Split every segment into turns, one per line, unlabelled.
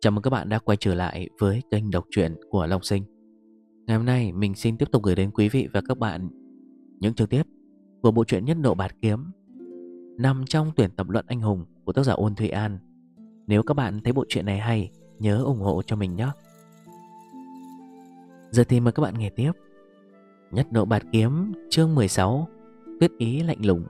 Chào mừng các bạn đã quay trở lại với kênh đọc truyện của Long Sinh. Ngày hôm nay mình xin tiếp tục gửi đến quý vị và các bạn những chương tiếp của bộ truyện Nhất Độ Bạt Kiếm nằm trong tuyển tập luận anh hùng của tác giả Ôn Thụy An. Nếu các bạn thấy bộ truyện này hay, nhớ ủng hộ cho mình nhé. Giờ thì mời các bạn nghe tiếp. Nhất Độ Bạt Kiếm chương 16 Tuyết ý lạnh lùng.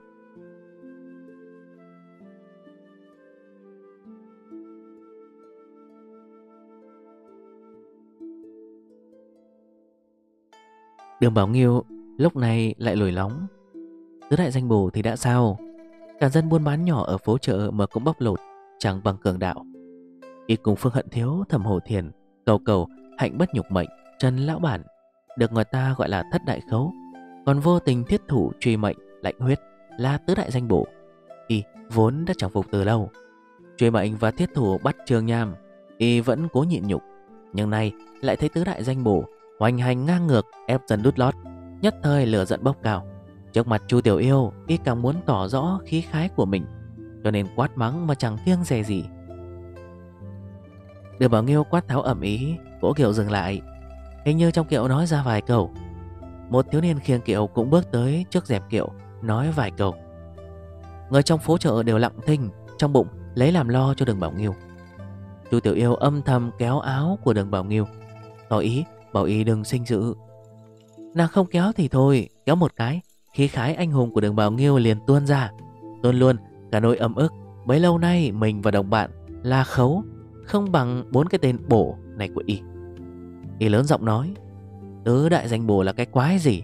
Đường Bảo Nghiêu lúc này lại lồi lóng. Tứ đại danh bù thì đã sao? Cả dân buôn bán nhỏ ở phố chợ mà cũng bóc lột, Chẳng bằng cường đạo. Y cùng Phương Hận Thiếu thầm hồ thiền, Cầu cầu, hạnh bất nhục mệnh, Trần Lão Bản, Được người ta gọi là thất đại khấu. Còn vô tình thiết thủ truy mệnh lạnh huyết Là tứ đại danh bổ Y vốn đã chẳng phục từ lâu. Truy mệnh và thiết thủ bắt trường nham, Y vẫn cố nhịn nhục. Nhưng nay lại thấy tứ đại danh bổ Hoành hành ngang ngược, ép dân đút lót, Nhất thời lửa giận bốc cao. Trước mặt Chu Tiểu Yêu Y càng muốn tỏ rõ khí khái của mình, Cho nên quát mắng mà chẳng kiêng dè gì. Đường Bảo Nghiêu quát tháo ẩm ý Cỗ kiệu dừng lại. Hình như trong kiệu nói ra vài câu. Một thiếu niên khiêng kiệu cũng bước tới trước dẹp kiệu, Nói vài câu. Người trong phố chợ đều lặng thinh, Trong bụng lấy làm lo cho đường Bảo Nghiêu. Chu Tiểu Yêu âm thầm kéo áo của đường Bảo Nghiêu. Tỏ ý Bảo y đừng sinh dự Nàng không kéo thì thôi, Kéo một cái, Khí khái anh hùng của đường Bảo Nghiêu liền tuôn ra. Tuôn luôn, cả nỗi ấm ức, Bấy lâu nay mình và đồng bạn là khấu Không bằng bốn cái tên bổ này của y. Y lớn giọng nói, Tứ đại danh bổ là cái quái gì?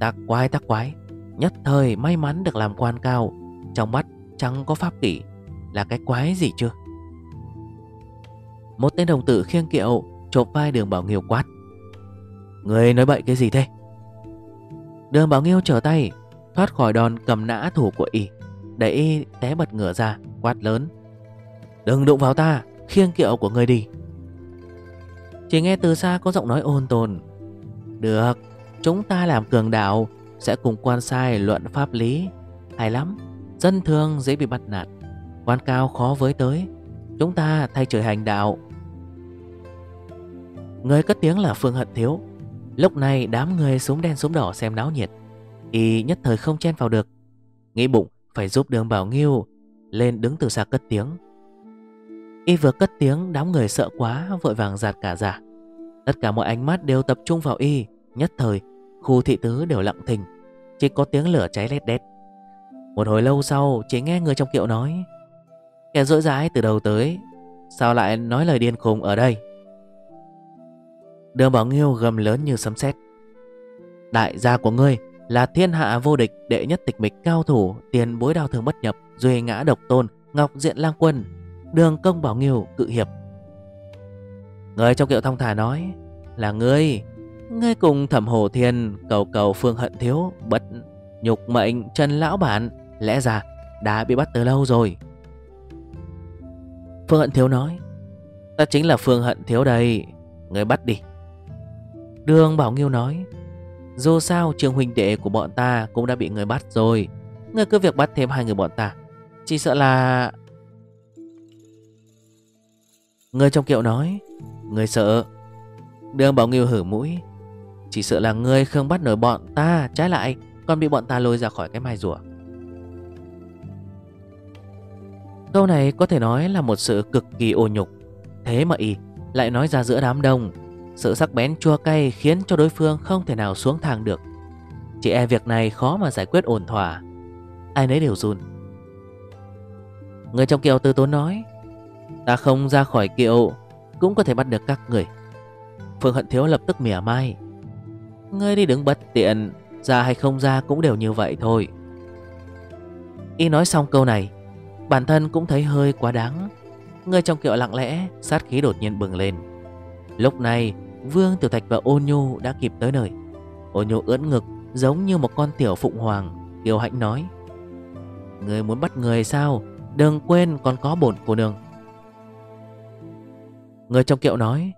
Tắc quái tắc quái. Nhất thời may mắn được làm quan cao, Trong mắt chẳng có pháp kỷ, Là cái quái gì chưa Một tên đồng tử khiêng kiệu Chộp vai đường Bảo Nghiêu quát Người nói bậy cái gì thế? Đường Bảo Nghiêu trở tay, Thoát khỏi đòn cầm nã thủ của y Để y té bật ngửa ra, Quát lớn. Đừng đụng vào ta, Khiêng kiệu của người đi. Chỉ nghe từ xa có giọng nói ôn tồn. Được, Chúng ta làm cường đạo, Sẽ cùng quan sai luận pháp lý. Hay lắm, Dân thường dễ bị bắt nạt. Quan cao khó với tới, Chúng ta thay trời hành đạo. Người cất tiếng là Phương Hận Thiếu. Lúc này đám người súng đen súng đỏ xem náo nhiệt. Y nhất thời không chen vào được. Nghĩ bụng phải giúp đường Bảo Nghiêu Lên đứng từ xa cất tiếng. Y vừa cất tiếng Đám người sợ quá vội vàng giạt cả giả, Tất cả mọi ánh mắt đều tập trung vào Y. Nhất thời Khu thị tứ đều lặng thình Chỉ có tiếng lửa cháy lét đét. Một hồi lâu sau chỉ nghe người trong kiệu nói Kẻ dỗi dãi từ đầu tới Sao lại nói lời điên khùng ở đây? Đường Bảo Nghiêu gầm lớn như sấm sét. Đại gia của ngươi là thiên hạ vô địch, đệ nhất tịch mịch cao thủ, tiền bối đao thường bất nhập, duy ngã độc tôn, ngọc diện lang quân, đường công bảo nghiêu, cự hiệp. Người trong kiệu thong thả nói, là ngươi. Ngươi cùng thẩm hồ thiên, cầu cầu phương hận thiếu, bất nhục mệnh trần lão bản. Lẽ ra đã bị bắt từ lâu rồi. Phương hận thiếu nói, ta chính là phương hận thiếu đây. Người bắt đi. Đường Bảo Nghiêu nói, Dù sao, trường huynh đệ của bọn ta Cũng đã bị người bắt rồi. Người cứ việc bắt thêm hai người bọn ta. Chỉ sợ là Người trong kiệu nói, Người sợ Đường Bảo Nghiêu hử mũi, Chỉ sợ là người không bắt nổi bọn ta, Trái lại, còn bị bọn ta lôi ra khỏi cái mai rùa. Câu này có thể nói là một sự cực kỳ ô nhục. Thế mà y lại nói ra giữa đám đông sự sắc bén chua cay khiến cho đối phương không thể nào xuống thang được. Chỉ e việc này khó mà giải quyết ổn thỏa. Ai nấy đều run. Người trong kiệu tư tốn nói, Ta không ra khỏi kiệu Cũng có thể bắt được các người. Phương Hận Thiếu lập tức mỉa mai, Ngươi đi đứng bất tiện, Ra hay không ra cũng đều như vậy thôi. Y nói xong câu này, Bản thân cũng thấy hơi quá đáng. Người trong kiệu lặng lẽ, Sát khí đột nhiên bừng lên. Lúc này Vương Tiểu Thạch và Ô Nhu đã kịp tới nơi. Ô Nhu ưỡn ngực giống như một con tiểu phụng hoàng Kiều hạnh nói Người muốn bắt người sao? Đừng quên còn có bổn cô nương. Người trong kiệu nói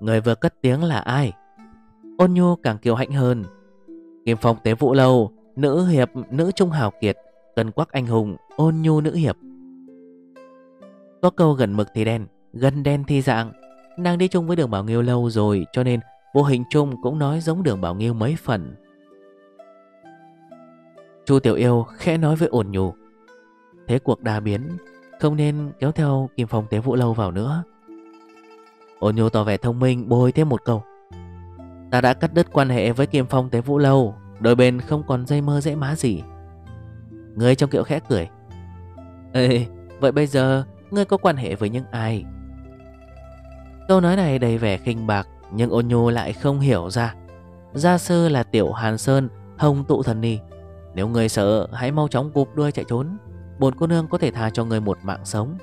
Người vừa cất tiếng là ai? Ôn Nhu càng kiều hạnh hơn Kim Phong Tế Vũ Lâu Nữ hiệp, nữ trung hào kiệt Cần quắc anh hùng, ôn nhu nữ hiệp. Có câu gần mực thì đen Gần đen thì dạng. Nàng đi chung với đường Bảo Nghiêu lâu rồi Cho nên vô hình chung cũng nói giống đường Bảo Nghiêu mấy phần. Chu Tiểu Yêu khẽ nói với ổn nhủ. Thế cuộc đa biến Không nên kéo theo Kim Phong Tế Vũ Lâu vào nữa. Ổn nhủ tỏ vẻ thông minh bôi thêm một câu. Ta đã cắt đứt quan hệ với Kim Phong Tế Vũ Lâu Đôi bên không còn dây mơ dễ má gì. Người trong kiệu khẽ cười. Ê, vậy bây giờ Ngươi có quan hệ với những ai? Câu nói này đầy vẻ khinh bạc, Nhưng ôn nhu lại không hiểu ra. Gia sư là tiểu Hàn Sơn, Hồng tụ thần ni. Nếu người sợ, hãy mau chóng cụp đuôi chạy trốn. Bồn cô nương có thể tha cho người một mạng sống.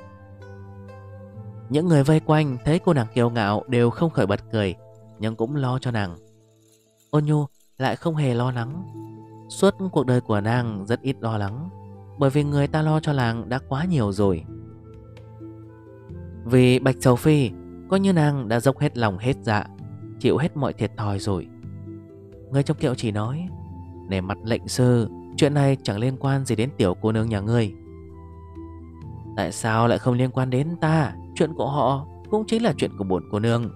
Những người vây quanh Thấy cô nàng kiêu ngạo đều không khởi bật cười, Nhưng cũng lo cho nàng. Ôn nhu lại không hề lo lắng. Suốt cuộc đời của nàng rất ít lo lắng, Bởi vì người ta lo cho nàng đã quá nhiều rồi. Vì Bạch Sầu Phi Coi như nàng đã dốc hết lòng hết dạ Chịu hết mọi thiệt thòi rồi. Người trong kiệu chỉ nói Nề mặt lệnh sư, Chuyện này chẳng liên quan gì đến tiểu cô nương nhà ngươi. Tại sao lại không liên quan đến ta? Chuyện của họ cũng chính là chuyện của bổn cô nương.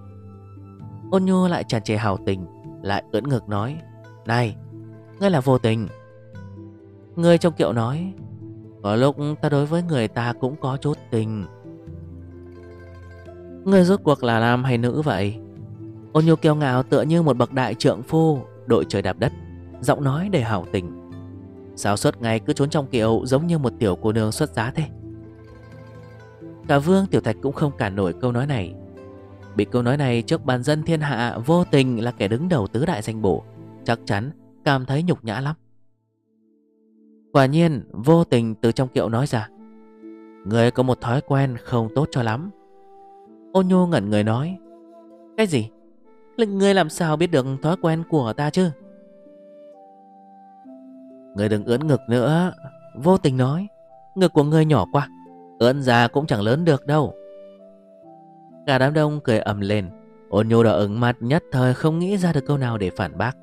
Ôn nhu lại tràn trề hào tình, Lại ưỡn ngực nói, Này, Ngươi là vô tình. Người trong kiệu nói, Có lúc ta đối với người ta cũng có chút tình Người rốt cuộc là nam hay nữ vậy? Ôn nhu kiêu ngạo tựa như một bậc đại trượng phu, Đội trời đạp đất, Giọng nói đầy hảo tình. Sao suốt ngày cứ trốn trong kiệu Giống như một tiểu cô nương xuất giá thế. Cả vương tiểu thạch cũng không cản nổi câu nói này. Bị câu nói này trước bàn dân thiên hạ Vô tình là kẻ đứng đầu tứ đại danh bổ, Chắc chắn cảm thấy nhục nhã lắm. Quả nhiên, vô tình từ trong kiệu nói ra Người có một thói quen không tốt cho lắm. Ô nhô ngẩn người nói. Cái gì? Người làm sao biết được thói quen của ta chứ? Người đừng ưỡn ngực nữa Vô tình nói. Ngực của người nhỏ quá Ưỡn ra cũng chẳng lớn được đâu. Cả đám đông cười ầm lên. Ôn nhô đỏ ứng mặt nhất thời không nghĩ ra được câu nào để phản bác.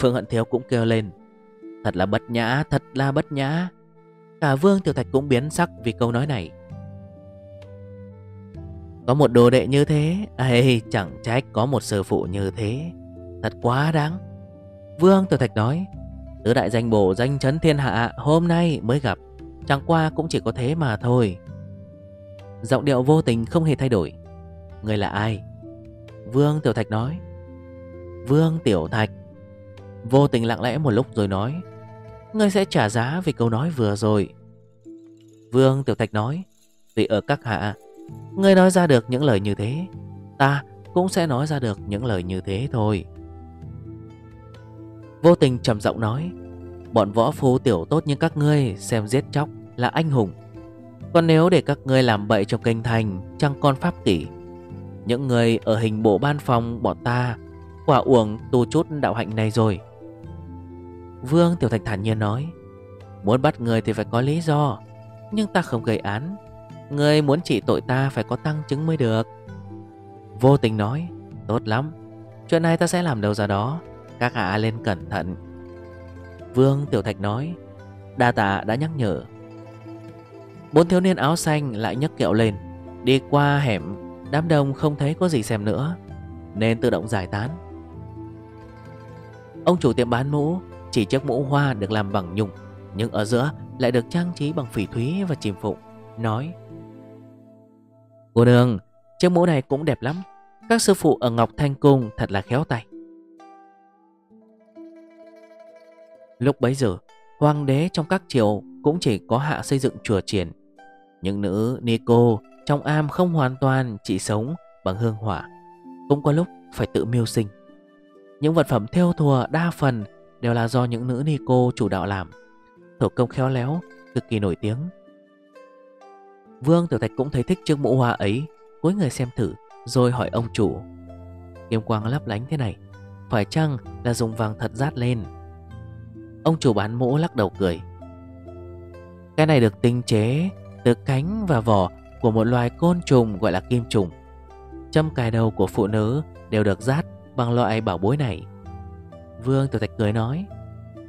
Phương Hận Thiếu cũng kêu lên. Thật là bất nhã, thật là bất nhã. Cả Vương Tiểu Thạch cũng biến sắc vì câu nói này. Có một đồ đệ như thế. Ấy chẳng trách có một sư phụ như thế. Thật quá đáng. Vương Tiểu Thạch nói, Tứ đại danh bổ danh chấn thiên hạ, Hôm nay mới gặp. Chẳng qua cũng chỉ có thế mà thôi. Giọng điệu vô tình không hề thay đổi. Người là ai? Vương Tiểu Thạch nói. Vương Tiểu Thạch. Vô tình lặng lẽ một lúc rồi nói, Ngươi sẽ trả giá vì câu nói vừa rồi. Vương Tiểu Thạch nói, Vì ở các hạ Ngươi nói ra được những lời như thế, Ta cũng sẽ nói ra được những lời như thế thôi. Vô tình trầm giọng nói, Bọn võ phu tiểu tốt như các ngươi, Xem giết chóc là anh hùng. Còn nếu để các ngươi làm bậy trong kinh thành Chẳng con pháp kỷ? Những người ở hình bộ ban phòng bọn ta, Quả uổng tu chút đạo hạnh này rồi. Vương Tiểu Thạch thản nhiên nói, Muốn bắt người thì phải có lý do, Nhưng ta không gây án Người muốn trị tội ta phải có tăng chứng mới được. Vô tình nói, Tốt lắm, Chuyện này ta sẽ làm đâu ra đó, Các hạ lên cẩn thận. Vương Tiểu Thạch nói, Đa tạ đã nhắc nhở. Bốn thiếu niên áo xanh lại nhấc kẹo lên, Đi qua hẻm, Đám đông không thấy có gì xem nữa, Nên tự động giải tán. Ông chủ tiệm bán mũ, chỉ chiếc mũ hoa được làm bằng nhung Nhưng ở giữa lại được trang trí bằng phỉ thúy và chìm phụng, Nói Cô nương Chiếc mũ này cũng đẹp lắm. Các sư phụ ở Ngọc Thanh Cung thật là khéo tay. Lúc bấy giờ Hoàng đế trong các triều Cũng chỉ có hạ xây dựng chùa triển Những nữ Nico Trong am không hoàn toàn chỉ sống bằng hương hỏa. Cũng có lúc phải tự miêu sinh. Những vật phẩm theo thùa đa phần đều là do những nữ ni cô chủ đạo làm. Thủ công khéo léo, cực kỳ nổi tiếng. Vương Tiểu Thạch cũng thấy thích chiếc mũ hoa ấy Cuối người xem thử, Rồi hỏi ông chủ. Kiếm quang lấp lánh thế này, Phải chăng là dùng vàng thật rát lên? Ông chủ bán mũ lắc đầu cười. Cái này được tinh chế Từ cánh và vỏ Của một loài côn trùng gọi là kim trùng. Châm cài đầu của phụ nữ Đều được rát bằng loại bảo bối này. Vương Tiểu Thạch cười nói,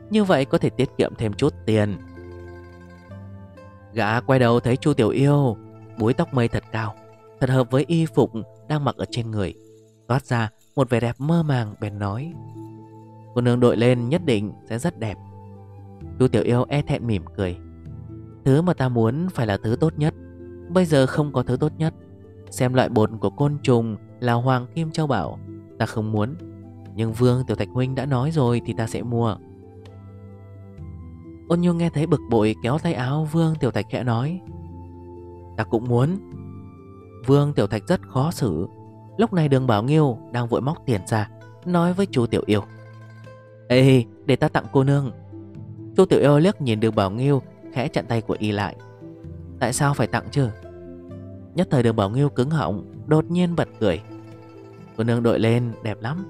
Như vậy có thể tiết kiệm thêm chút tiền. Gã quay đầu thấy Chu Tiểu Yêu, Búi tóc mây thật cao, Thật hợp với y phục đang mặc ở trên người, Toát ra một vẻ đẹp mơ màng bèn nói. Cô nương đội lên nhất định sẽ rất đẹp. Chú tiểu yêu e thẹn mỉm cười. Thứ mà ta muốn phải là thứ tốt nhất. Bây giờ không có thứ tốt nhất. Xem loại bột của côn trùng là Hoàng Kim Châu Bảo, Ta không muốn. Nhưng Vương Tiểu Thạch Huynh đã nói rồi thì ta sẽ mua. Ôn nhu nghe thấy bực bội, kéo tay áo Vương Tiểu Thạch khẽ nói, Ta cũng muốn. Vương Tiểu Thạch rất khó xử. Lúc này đường Bảo Nghiêu đang vội móc tiền ra, Nói với chú Tiểu Yêu Ê, để ta tặng cô nương. Chú Tiểu Yêu liếc nhìn đường Bảo Nghiêu, Khẽ chặn tay của y lại, Tại sao phải tặng chứ? Nhất thời đường Bảo Nghiêu cứng họng, Đột nhiên bật cười, Cô nương đội lên, đẹp lắm.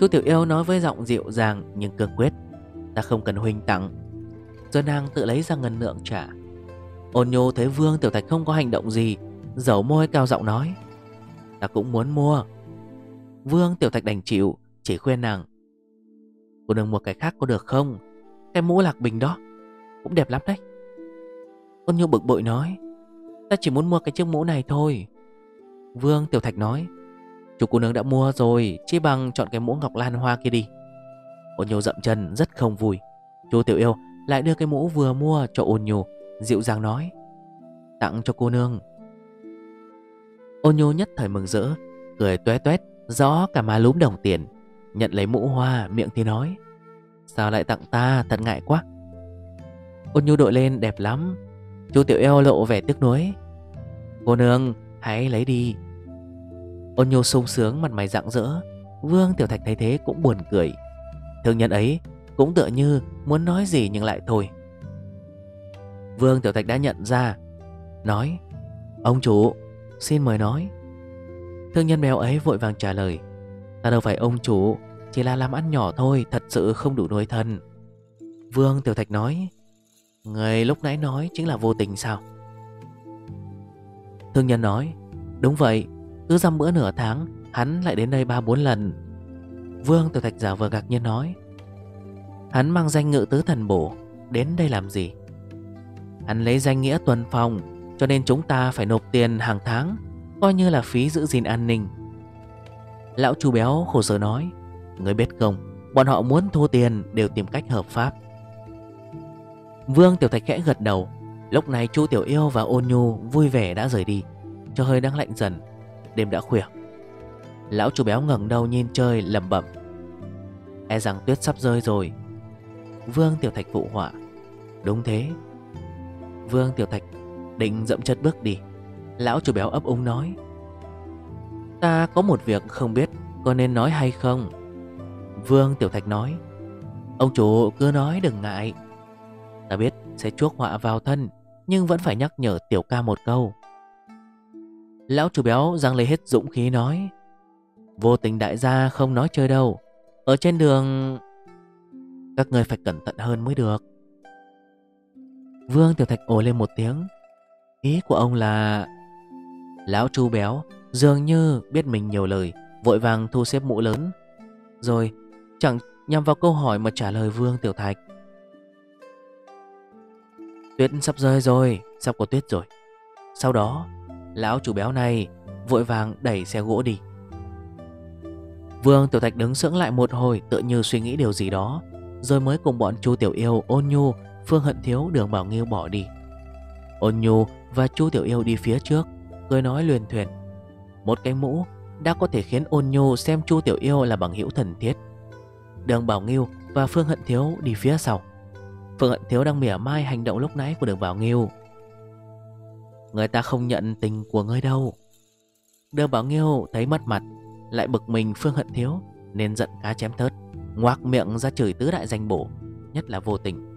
Chú Tiểu Yêu nói với giọng dịu dàng nhưng cương quyết Ta không cần huynh tặng. Rồi nàng tự lấy ra ngân lượng trả. Ôn nhô thấy Vương Tiểu Thạch không có hành động gì Dầu môi cao giọng nói. Ta cũng muốn mua. Vương Tiểu Thạch đành chịu, Chỉ khuyên nàng. Cô đừng mua cái khác có được không? Cái mũ lạc bình đó. Cũng đẹp lắm đấy. Ôn nhô bực bội nói. Ta chỉ muốn mua cái chiếc mũ này thôi. Vương Tiểu Thạch nói. Chủ cô nương đã mua rồi Chỉ bằng chọn cái mũ ngọc lan hoa kia đi. Ôn nhu dậm chân rất không vui. Chú Tiểu Yêu lại đưa cái mũ vừa mua cho ôn nhu Dịu dàng nói, Tặng cho cô nương. Ôn nhu nhất thời mừng rỡ, Cười tué tuét, Rõ cả má lúm đồng tiền, Nhận lấy mũ hoa miệng thì nói, Sao lại tặng ta, thật ngại quá. Ôn nhu đội lên đẹp lắm. Chú Tiểu Eo lộ vẻ tiếc nuối, Cô nương, hãy lấy đi. Ôn nhu sung sướng, mặt mày rạng rỡ. Vương Tiểu Thạch thấy thế cũng buồn cười. Thương nhân ấy cũng tựa như muốn nói gì nhưng lại thôi. Vương Tiểu Thạch đã nhận ra, Nói, Ông chủ, xin mời nói. Thương nhân béo ấy vội vàng trả lời, Ta đâu phải ông chủ, Chỉ là làm ăn nhỏ thôi, Thật sự không đủ nuôi thân. Vương Tiểu Thạch nói, Người lúc nãy nói chính là vô tình sao? Thương nhân nói, Đúng vậy, Cứ dăm bữa nửa tháng, Hắn lại đến đây ba bốn lần Vương Tiểu Thạch giả vờ gạc nhiên nói, Hắn mang danh ngự tứ thần bổ, Đến đây làm gì? Hắn lấy danh nghĩa tuần phòng Cho nên chúng ta phải nộp tiền hàng tháng, Coi như là phí giữ gìn an ninh. Lão chú béo khổ sở nói, Người biết không, Bọn họ muốn thu tiền đều tìm cách hợp pháp. Vương Tiểu Thạch khẽ gật đầu, Lúc này chú Tiểu Yêu và Ôn Nhu vui vẻ đã rời đi, Cho hơi đang lạnh dần, Đêm đã khuya. Lão chú béo ngẩng đầu nhìn trời lầm bẩm. E rằng tuyết sắp rơi rồi. Vương Tiểu Thạch phụ họa. Đúng thế. Vương Tiểu Thạch, định dậm chất bước đi. Lão chủ béo ấp úng nói. Ta có một việc không biết, Có nên nói hay không? Vương Tiểu Thạch nói. Ông chủ cứ nói đừng ngại. Ta biết sẽ chuốc họa vào thân, Nhưng vẫn phải nhắc nhở Tiểu ca một câu. Lão chủ béo giang lấy hết dũng khí nói. Vô tình đại gia không nói chơi đâu. Ở trên đường, Các người phải cẩn thận hơn mới được. Vương Tiểu Thạch ồ lên một tiếng. Ý của ông là, Lão chu béo dường như biết mình nhiều lời, Vội vàng thu xếp mũ lớn. Rồi, chẳng nhằm vào câu hỏi mà trả lời Vương Tiểu Thạch. Tuyết sắp rơi rồi, Sắp có tuyết rồi. Sau đó, Lão chủ béo này Vội vàng đẩy xe gỗ đi. Vương Tiểu Thạch đứng sững lại một hồi Tự như suy nghĩ điều gì đó. Rồi mới cùng bọn chu Tiểu Yêu, ôn nhu, Phương Hận Thiếu đường Bảo Nghiêu bỏ đi. Ôn nhu và chu Tiểu Yêu đi phía trước, Cười nói luyền thuyền. Một cái mũ đã có thể khiến ôn nhu xem chu Tiểu Yêu là bằng hữu thần thiết. Đường Bảo Nghiêu và Phương Hận Thiếu đi phía sau. Phương Hận Thiếu đang mỉa mai hành động lúc nãy của đường Bảo Nghiêu. Người ta không nhận tình của ngươi đâu. Đường Bảo Nghiêu thấy mất mặt lại bực mình Phương Hận Thiếu, Nên giận cá chém thớt Ngoác miệng ra chửi tứ đại danh bổ, Nhất là vô tình.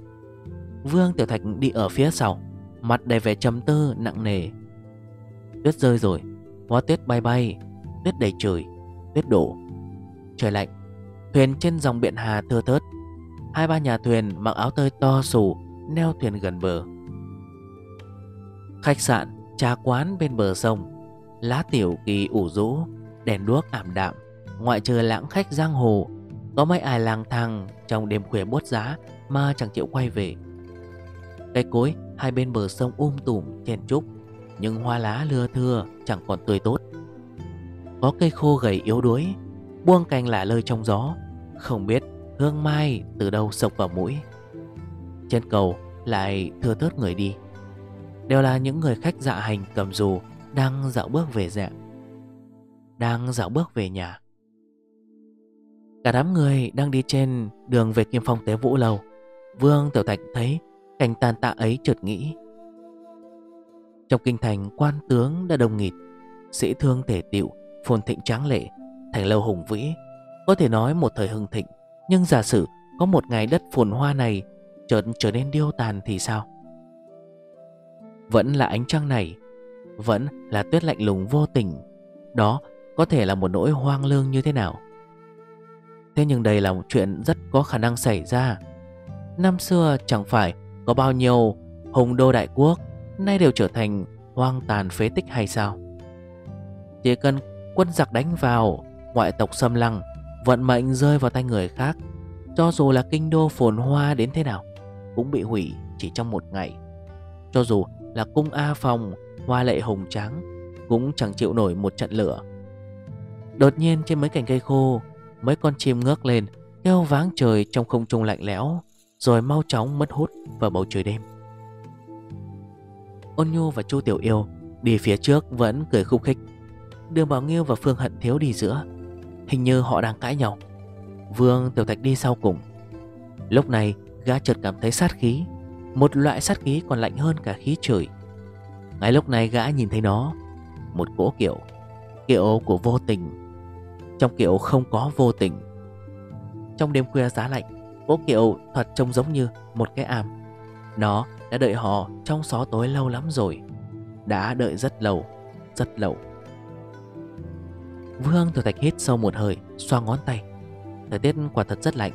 Vương Tiểu Thạch đi ở phía sau, Mặt đầy vẻ trầm tư, nặng nề. Tuyết rơi rồi hóa tuyết bay bay, Tuyết đầy trời, Tuyết đổ. Trời lạnh, Thuyền trên dòng biển Hà thưa thớt. Hai ba nhà thuyền mặc áo tơi to sù Neo thuyền gần bờ. Khách sạn, Trà quán bên bờ sông, Lá tiểu kỳ ủ rũ. Đèn đuốc ảm đạm, Ngoại trừ lãng khách giang hồ. Có mấy ai lang thang Trong đêm khuya buốt giá Mà chẳng chịu quay về. Cây cối hai bên bờ sông um tùm, chen trúc Nhưng hoa lá lưa thưa chẳng còn tươi tốt. Có cây khô gầy yếu đuối, Buông cành lả lơi trong gió, Không biết hương mai từ đâu sộc vào mũi. Trên cầu lại thưa thớt người đi. Đều là những người khách dạ hành cầm dù Đang dạo bước về dạng đang dạo bước về nhà. Cả đám người đang đi trên đường về Kim Phong Tế Vũ Lâu. Vương Tiểu Thạch thấy cảnh tàn tạ ấy chợt nghĩ. Trong kinh thành quan tướng đã đông nghịt. Sĩ thương thể tiệu, phồn thịnh tráng lệ Thành lâu hùng vĩ. Có thể nói một thời hưng thịnh Nhưng giả sử có một ngày đất phồn hoa này Chợt trở nên điêu tàn thì sao? Vẫn là ánh trăng này Vẫn là tuyết lạnh lùng vô tình. Đó có thể là một nỗi hoang lương như thế nào? Thế nhưng đây là một chuyện rất có khả năng xảy ra. Năm xưa chẳng phải có bao nhiêu hùng đô đại quốc Nay đều trở thành hoang tàn phế tích hay sao? Chỉ cần quân giặc đánh vào, Ngoại tộc xâm lăng, Vận mệnh rơi vào tay người khác, Cho dù là kinh đô phồn hoa đến thế nào, Cũng bị hủy chỉ trong một ngày. Cho dù là cung A Phòng Hoa lệ hồng trắng Cũng chẳng chịu nổi một trận lửa. Đột nhiên trên mấy cành cây khô, Mấy con chim ngước lên, Kêu váng trời trong không trung lạnh lẽo, Rồi mau chóng mất hút vào bầu trời đêm. Ôn Nhu và Chu Tiểu Yêu Đi phía trước vẫn cười khúc khích. Đường Bảo Nghiêu và Phương Hận Thiếu đi giữa, Hình như họ đang cãi nhau. Vương Tiểu Thạch đi sau cùng. Lúc này, gã chợt cảm thấy sát khí, Một loại sát khí còn lạnh hơn cả khí trời. Ngay lúc này gã nhìn thấy nó, Một cỗ kiệu Kiểu của vô tình trong kiệu không có vô tình. Trong đêm khuya giá lạnh, Cố kiệu thật trông giống như một cái am. Nó đã đợi họ trong xó tối lâu lắm rồi. Đã đợi rất lâu Rất lâu. Vương Tiểu Thạch hít sâu một hơi, Xoa ngón tay. Thời tiết quả thật rất lạnh.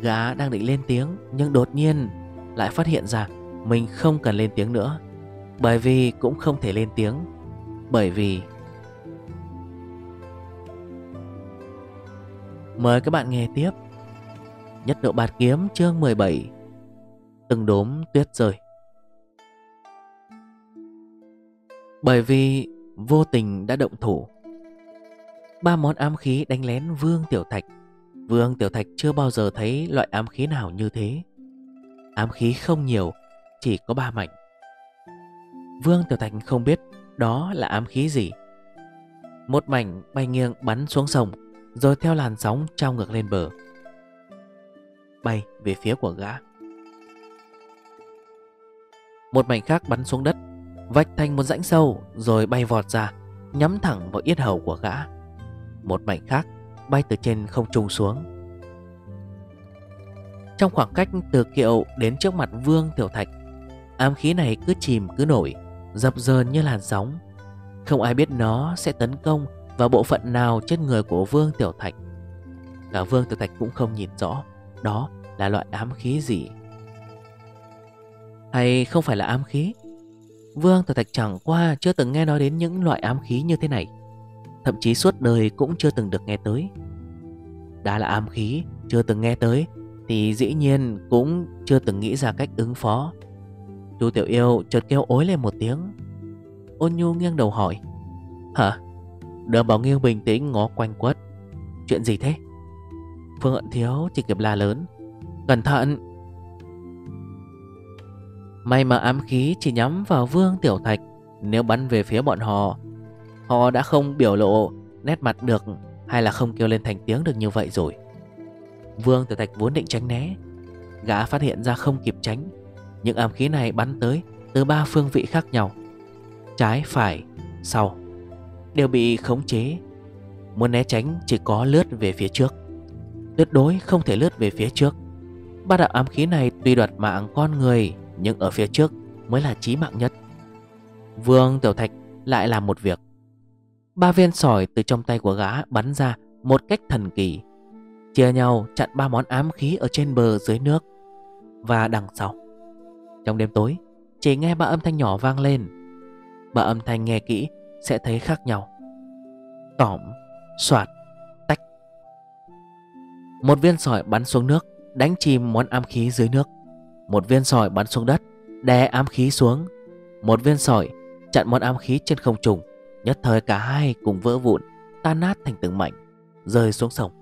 Gã đang định lên tiếng, Nhưng đột nhiên lại phát hiện ra Mình không cần lên tiếng nữa. Bởi vì cũng không thể lên tiếng. Bởi vì Mời các bạn nghe tiếp. Nhất độ bạt kiếm, chương 17 Từng đốm tuyết rơi. Bởi vì vô tình đã động thủ, Ba món ám khí đánh lén Vương Tiểu Thạch. Vương Tiểu Thạch chưa bao giờ thấy loại ám khí nào như thế. Ám khí không nhiều, Chỉ có ba mảnh. Vương Tiểu Thạch không biết đó là ám khí gì. Một mảnh bay nghiêng bắn xuống sông rồi theo làn sóng trao ngược lên bờ. Bay về phía của gã. Một mảnh khác bắn xuống đất Vạch thành một rãnh sâu Rồi bay vọt ra, Nhắm thẳng vào yết hầu của gã. Một mảnh khác bay từ trên không trung xuống. Trong khoảng cách từ kiệu đến trước mặt Vương Tiểu Thạch, Ám khí này cứ chìm cứ nổi, Dập dờn như làn sóng. Không ai biết nó sẽ tấn công và bộ phận nào trên người của Vương Tiểu Thạch? Cả Vương Tiểu Thạch cũng không nhìn rõ. Đó là loại ám khí gì? Hay không phải là ám khí? Vương Tiểu Thạch chẳng qua chưa từng nghe nói đến những loại ám khí như thế này. Thậm chí suốt đời cũng chưa từng được nghe tới. Đã là ám khí, chưa từng nghe tới, Thì dĩ nhiên cũng chưa từng nghĩ ra cách ứng phó. Chu Tiểu Yêu chợt kêu ối lên một tiếng. Ôn Nhu nghiêng đầu hỏi. Hả? Đường Bảo Nghiêu bình tĩnh ngó quanh quất. Chuyện gì thế? Phương Hận Thiếu chỉ kịp la lớn. Cẩn thận! May mà ám khí chỉ nhắm vào Vương Tiểu Thạch Nếu bắn về phía bọn họ Họ đã không biểu lộ nét mặt được Hay là không kêu lên thành tiếng được như vậy rồi. Vương Tiểu Thạch vốn định tránh né Gã phát hiện ra không kịp tránh Những ám khí này bắn tới Từ ba phương vị khác nhau. Trái, phải, sau đều bị khống chế. Muốn né tránh, chỉ có lướt về phía trước. Tuyệt đối không thể lướt về phía trước. Ba đạo ám khí này tuy đoạt mạng con người, Nhưng ở phía trước mới là chí mạng nhất. Vương Tiểu Thạch lại làm một việc. Ba viên sỏi từ trong tay của gã bắn ra một cách thần kỳ. Chia nhau chặn ba món ám khí ở trên bờ dưới nước Và đằng sau. Trong đêm tối, Chỉ nghe ba âm thanh nhỏ vang lên. Ba âm thanh nghe kỹ sẽ thấy khác nhau. Tỏm, soạt, tách. Một viên sỏi bắn xuống nước Đánh chìm món ám khí dưới nước. Một viên sỏi bắn xuống đất Đè ám khí xuống. Một viên sỏi Chặn món ám khí trên không trùng Nhất thời cả hai cùng vỡ vụn Tan nát thành từng mảnh Rơi xuống sông.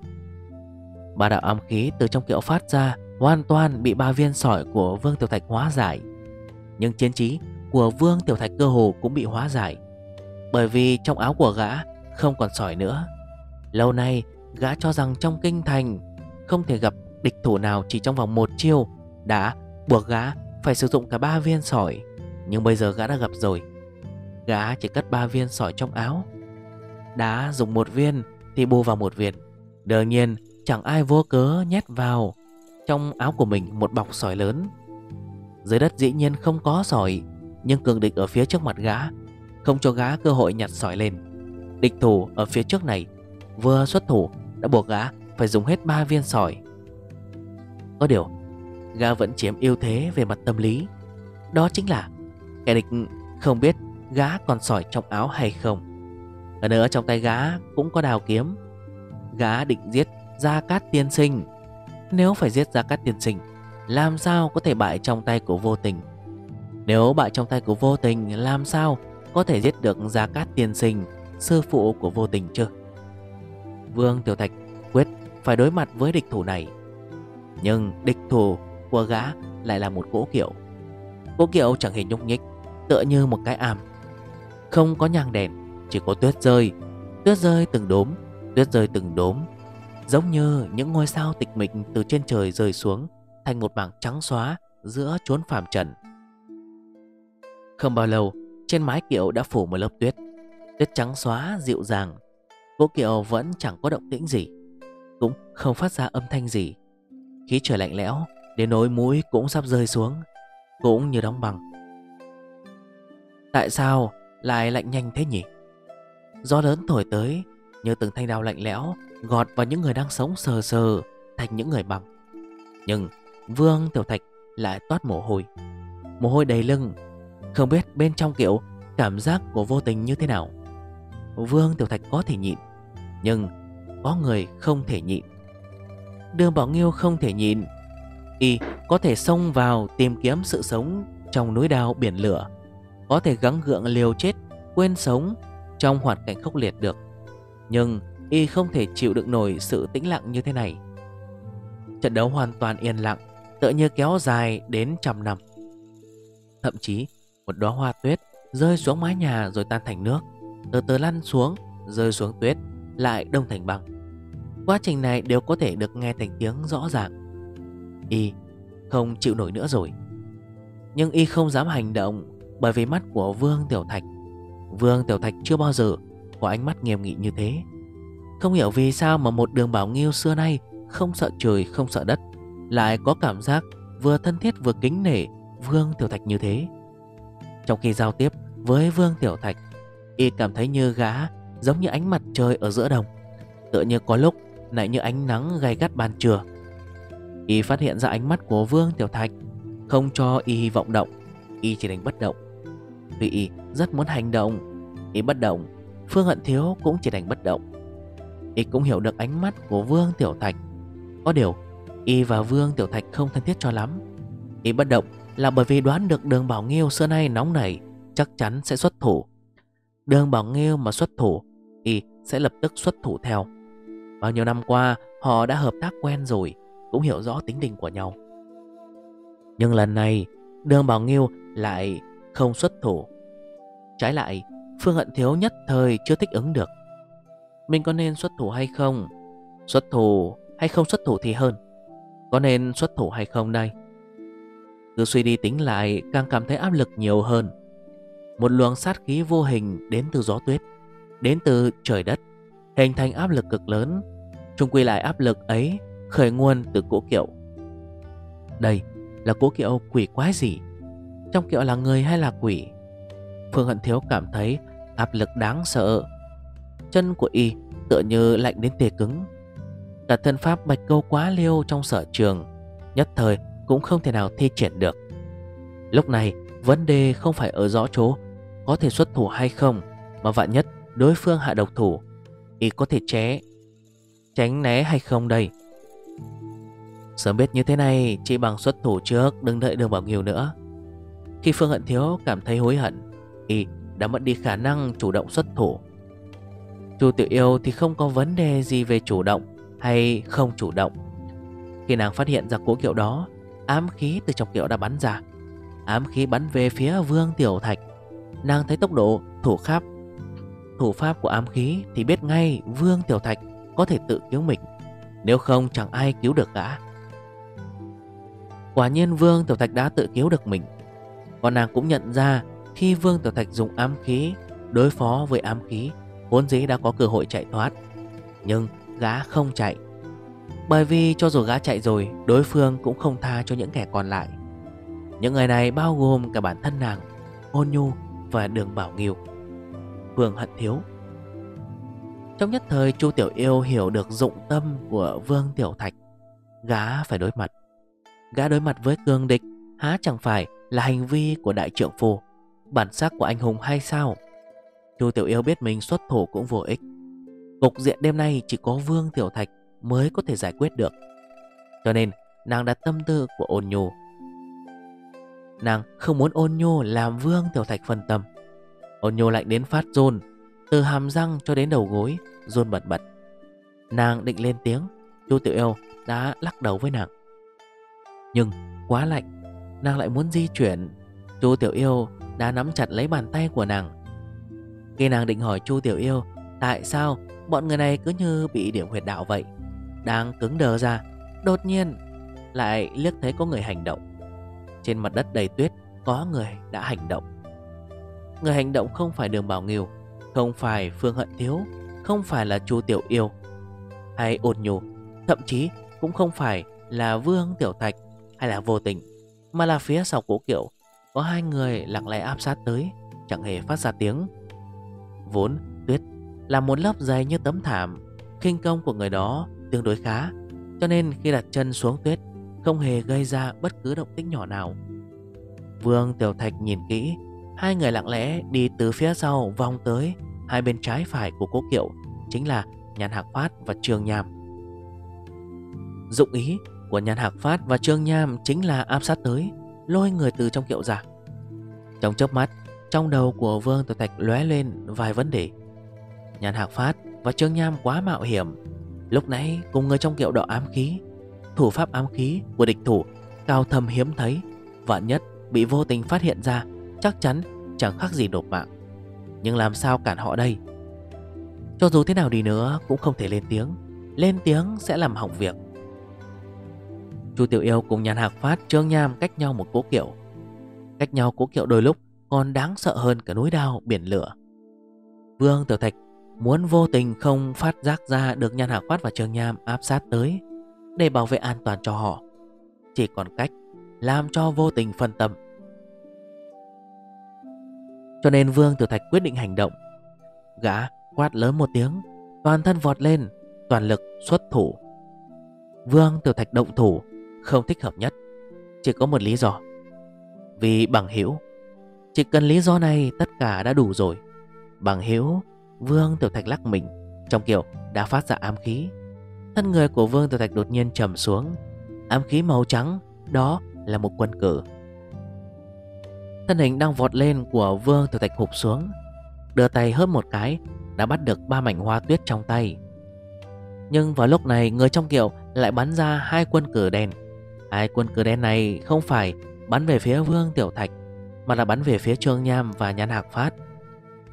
Ba đạo ám khí từ trong kiệu phát ra Hoàn toàn bị ba viên sỏi của Vương Tiểu Thạch hóa giải. Nhưng chiến trí của Vương Tiểu Thạch cơ hồ cũng bị hóa giải. Bởi vì trong áo của gã không còn sỏi nữa. Lâu nay, gã cho rằng trong kinh thành, Không thể gặp địch thủ nào chỉ trong vòng một chiêu Đã buộc gã phải sử dụng cả ba viên sỏi. Nhưng bây giờ gã đã gặp rồi. Gã chỉ cất ba viên sỏi trong áo. Đã dùng một viên thì bù vào một viên. Đương nhiên, chẳng ai vô cớ nhét vào Trong áo của mình một bọc sỏi lớn. Dưới đất dĩ nhiên không có sỏi, Nhưng cường địch ở phía trước mặt gã không cho gã cơ hội nhặt sỏi lên. Địch thủ ở phía trước này, Vừa xuất thủ, đã buộc gã phải dùng hết ba viên sỏi. Có điều Gã vẫn chiếm ưu thế về mặt tâm lý. Đó chính là, Kẻ địch không biết gã còn sỏi trong áo hay không. Ở nữa trong tay gã cũng có đào kiếm. Gã định giết Gia Cát Tiên Sinh. Nếu phải giết Gia Cát Tiên Sinh, Làm sao có thể bại trong tay của vô tình? Nếu bại trong tay của vô tình, Làm sao có thể giết được Gia Cát Tiên Sinh, Sư phụ của vô tình chưa? Vương Tiểu Thạch quyết phải đối mặt với địch thủ này. Nhưng địch thủ của gã lại là một cỗ kiệu. Cỗ kiệu chẳng hề nhúc nhích, Tựa như một cái ảm Không có nhang đèn, Chỉ có tuyết rơi. Tuyết rơi từng đốm, Tuyết rơi từng đốm. Giống như những ngôi sao tịch mịch từ trên trời rơi xuống, Thành một mảng trắng xóa giữa chốn phàm trần. Không bao lâu trên mái kiệu đã phủ một lớp tuyết. Tuyết trắng xóa, dịu dàng. Cỗ kiệu vẫn chẳng có động tĩnh gì, Cũng không phát ra âm thanh gì. Khí trời lạnh lẽo, Đến nỗi mũi cũng sắp rơi xuống, Cũng như đóng băng. Tại sao lại lạnh nhanh thế nhỉ? Gió lớn thổi tới, Như từng thanh đao lạnh lẽo, Gọt vào những người đang sống sờ sờ Thành những người bằng. Nhưng Vương Tiểu Thạch lại toát mồ hôi. Mồ hôi đầy lưng không biết bên trong kiểu Cảm giác của vô tình như thế nào. Vương Tiểu Thạch có thể nhịn, Nhưng có người không thể nhịn. Đường Bảo Nghiêu không thể nhịn. Y có thể xông vào tìm kiếm sự sống trong núi đao biển lửa, Có thể gắng gượng liều chết, quên sống trong hoàn cảnh khốc liệt được. Nhưng Y không thể chịu đựng nổi sự tĩnh lặng như thế này. Trận đấu hoàn toàn yên lặng, Tựa như kéo dài đến trăm năm. Thậm chí một đóa hoa tuyết rơi xuống mái nhà rồi tan thành nước. Từ từ lăn xuống, Rơi xuống tuyết, Lại đông thành băng. Quá trình này đều có thể được nghe thành tiếng rõ ràng. Y không chịu nổi nữa rồi. Nhưng Y không dám hành động Bởi vì mắt của Vương Tiểu Thạch. Vương Tiểu Thạch chưa bao giờ Có ánh mắt nghiêm nghị như thế. Không hiểu vì sao mà một đường bảo nghiêu xưa nay Không sợ trời, không sợ đất, Lại có cảm giác vừa thân thiết vừa kính nể Vương Tiểu Thạch như thế. Trong khi giao tiếp với Vương Tiểu Thạch, Y cảm thấy như gã Giống như ánh mặt trời ở giữa đồng, Tựa như có lúc lại như ánh nắng gay gắt ban trưa. Y phát hiện ra ánh mắt của Vương Tiểu Thạch, Không cho Y hy vọng động, Y chỉ đánh bất động. Vì Y rất muốn hành động, Y bất động, Phương Hận Thiếu cũng chỉ đánh bất động. Y cũng hiểu được ánh mắt của Vương Tiểu Thạch. Có điều, Y và Vương Tiểu Thạch không thân thiết cho lắm. Y bất động là bởi vì đoán được đường Bảo Nghiêu xưa nay nóng nảy, Chắc chắn sẽ xuất thủ. Đường Bảo Nghiêu mà xuất thủ, Y sẽ lập tức xuất thủ theo. Bao nhiêu năm qua, họ đã hợp tác quen rồi, Cũng hiểu rõ tính tình của nhau. Nhưng lần này, Đường Bảo Nghiêu lại không xuất thủ. Trái lại, Phương Hận Thiếu nhất thời chưa thích ứng được. Mình có nên xuất thủ hay không? Xuất thủ hay không xuất thủ thì hơn. Có nên xuất thủ hay không đây? Cứ suy đi tính lại, Càng cảm thấy áp lực nhiều hơn. Một luồng sát khí vô hình đến từ gió tuyết, Đến từ trời đất, Hình thành áp lực cực lớn. Trung quy lại áp lực ấy Khởi nguồn từ cỗ kiệu. Đây là cỗ kiệu quỷ quái gì? Trong kiệu là người hay là quỷ? Phương Hận Thiếu cảm thấy áp lực đáng sợ. Chân của y tựa như lạnh đến tê cứng. Cả thân pháp bạch câu quá liêu trong sở trường, Nhất thời cũng không thể nào thi triển được. Lúc này, vấn đề không phải ở rõ chỗ, Có thể xuất thủ hay không, Mà vạn nhất đối phương hạ độc thủ Y có thể ché Tránh né hay không đây? Sớm biết như thế này, Chỉ bằng xuất thủ trước, Đừng đợi đường bảo nhiều nữa. Khi Phương Hận Thiếu cảm thấy hối hận Y đã mất đi khả năng chủ động xuất thủ. Chu Tiểu Yêu thì không có vấn đề gì về chủ động hay không chủ động. Khi nàng phát hiện ra cố kiệu đó Ám khí từ trong kiệu đã bắn ra. Ám khí bắn về phía Vương Tiểu Thạch. Nàng thấy tốc độ thủ pháp Thủ pháp của ám khí thì biết ngay Vương Tiểu Thạch có thể tự cứu mình. Nếu không, chẳng ai cứu được gã Quả nhiên Vương Tiểu Thạch đã tự cứu được mình. Còn nàng cũng nhận ra Khi Vương Tiểu Thạch dùng ám khí Đối phó với ám khí Vốn dĩ đã có cơ hội chạy thoát. Nhưng gã không chạy. Bởi vì cho dù gã chạy rồi, Đối phương cũng không tha cho những kẻ còn lại. Những người này bao gồm cả bản thân nàng Ôn Nhu và Đường Bảo Nghiêu. Vương Hận Thiếu. Trong nhất thời, Chu Tiểu Yêu hiểu được dụng tâm của Vương Tiểu Thạch. Gã phải đối mặt. Gã đối mặt với cương địch, Há chẳng phải là hành vi của đại trưởng phu? Bản sắc của anh hùng hay sao? Chu Tiểu Yêu biết mình xuất thủ cũng vô ích. Cục diện đêm nay chỉ có Vương Tiểu Thạch Mới có thể giải quyết được. Cho nên, nàng đặt tâm tư của ôn nhu. Nàng không muốn ôn nhu làm Vương Tiểu Thạch phân tâm. Ôn nhu lạnh đến phát rôn Từ hàm răng cho đến đầu gối Rôn bật bật. Nàng định lên tiếng, Chu Tiểu Yêu đã lắc đầu với nàng. Nhưng quá lạnh, Nàng lại muốn di chuyển. Chu Tiểu Yêu đã nắm chặt lấy bàn tay của nàng. Khi nàng định hỏi Chu Tiểu Yêu Tại sao bọn người này cứ như bị điểm huyệt đạo vậy đang cứng đờ ra Đột nhiên lại liếc thấy có người hành động. Trên mặt đất đầy tuyết Có người đã hành động. Người hành động không phải Đường Bảo Nghiều Không phải Phương Hận Thiếu Không phải là Chu Tiểu Yêu Hay ột nhù, Thậm chí cũng không phải là Vương Tiểu Thạch Hay là vô tình Mà là phía sau cố kiệu Có hai người lặng lẽ áp sát tới Chẳng hề phát ra tiếng. Vốn tuyết là một lớp dày như tấm thảm khinh công của người đó tương đối khá, Cho nên khi đặt chân xuống tuyết, Không hề gây ra bất cứ động tĩnh nhỏ nào. Vương Tiểu Thạch nhìn kỹ, Hai người lặng lẽ đi từ phía sau vòng tới Hai bên trái phải của cố kiệu, Chính là Nhàn Hạc Phát và Trương Nham. Dụng ý của Nhàn Hạc Phát và Trương Nham Chính là áp sát tới, Lôi người từ trong kiệu ra. Trong chớp mắt, Trong đầu của Vương Tiểu Thạch lóe lên vài vấn đề. Nhàn Hạc Phát và Trương Nham quá mạo hiểm Lúc nãy cùng người trong kiệu đỏ ám khí, Thủ pháp ám khí của địch thủ Cao thâm hiếm thấy, Vạn nhất bị vô tình phát hiện ra, Chắc chắn chẳng khác gì đột mạng. Nhưng làm sao cản họ đây? Cho dù thế nào đi nữa Cũng không thể lên tiếng Lên tiếng sẽ làm hỏng việc. Chu Tiểu Yêu cùng nhàn hạc phát Trương Nham cách nhau một cố kiệu. Cách nhau cố kiệu đôi lúc Còn đáng sợ hơn cả núi đao biển lửa. Vương Tiểu Thạch Muốn vô tình không phát giác ra Được Nhan Hạ phát và Trương Nham áp sát tới Để bảo vệ an toàn cho họ, Chỉ còn cách Làm cho vô tình phân tâm. Cho nên Vương Tử Thạch quyết định hành động. Gã quát lớn một tiếng, Toàn thân vọt lên, Toàn lực xuất thủ. Vương Tử Thạch động thủ, Không thích hợp nhất, Chỉ có một lý do. Vì bằng hiểu Chỉ cần lý do này tất cả đã đủ rồi. Bằng hiểu Vương Tiểu Thạch lắc mình, Trong kiểu đã phát ra ám khí. Thân người của Vương Tiểu Thạch đột nhiên trầm xuống, Ám khí màu trắng, Đó là một quân cử. Thân hình đang vọt lên của Vương Tiểu Thạch hụp xuống, Đưa tay hớp một cái, Đã bắt được ba mảnh hoa tuyết trong tay. Nhưng vào lúc này, Người trong kiệu lại bắn ra hai quân cử đen. Hai quân cử đen này không phải Bắn về phía Vương Tiểu Thạch, Mà là bắn về phía Trương Nham và Nhãn Hạc Phát.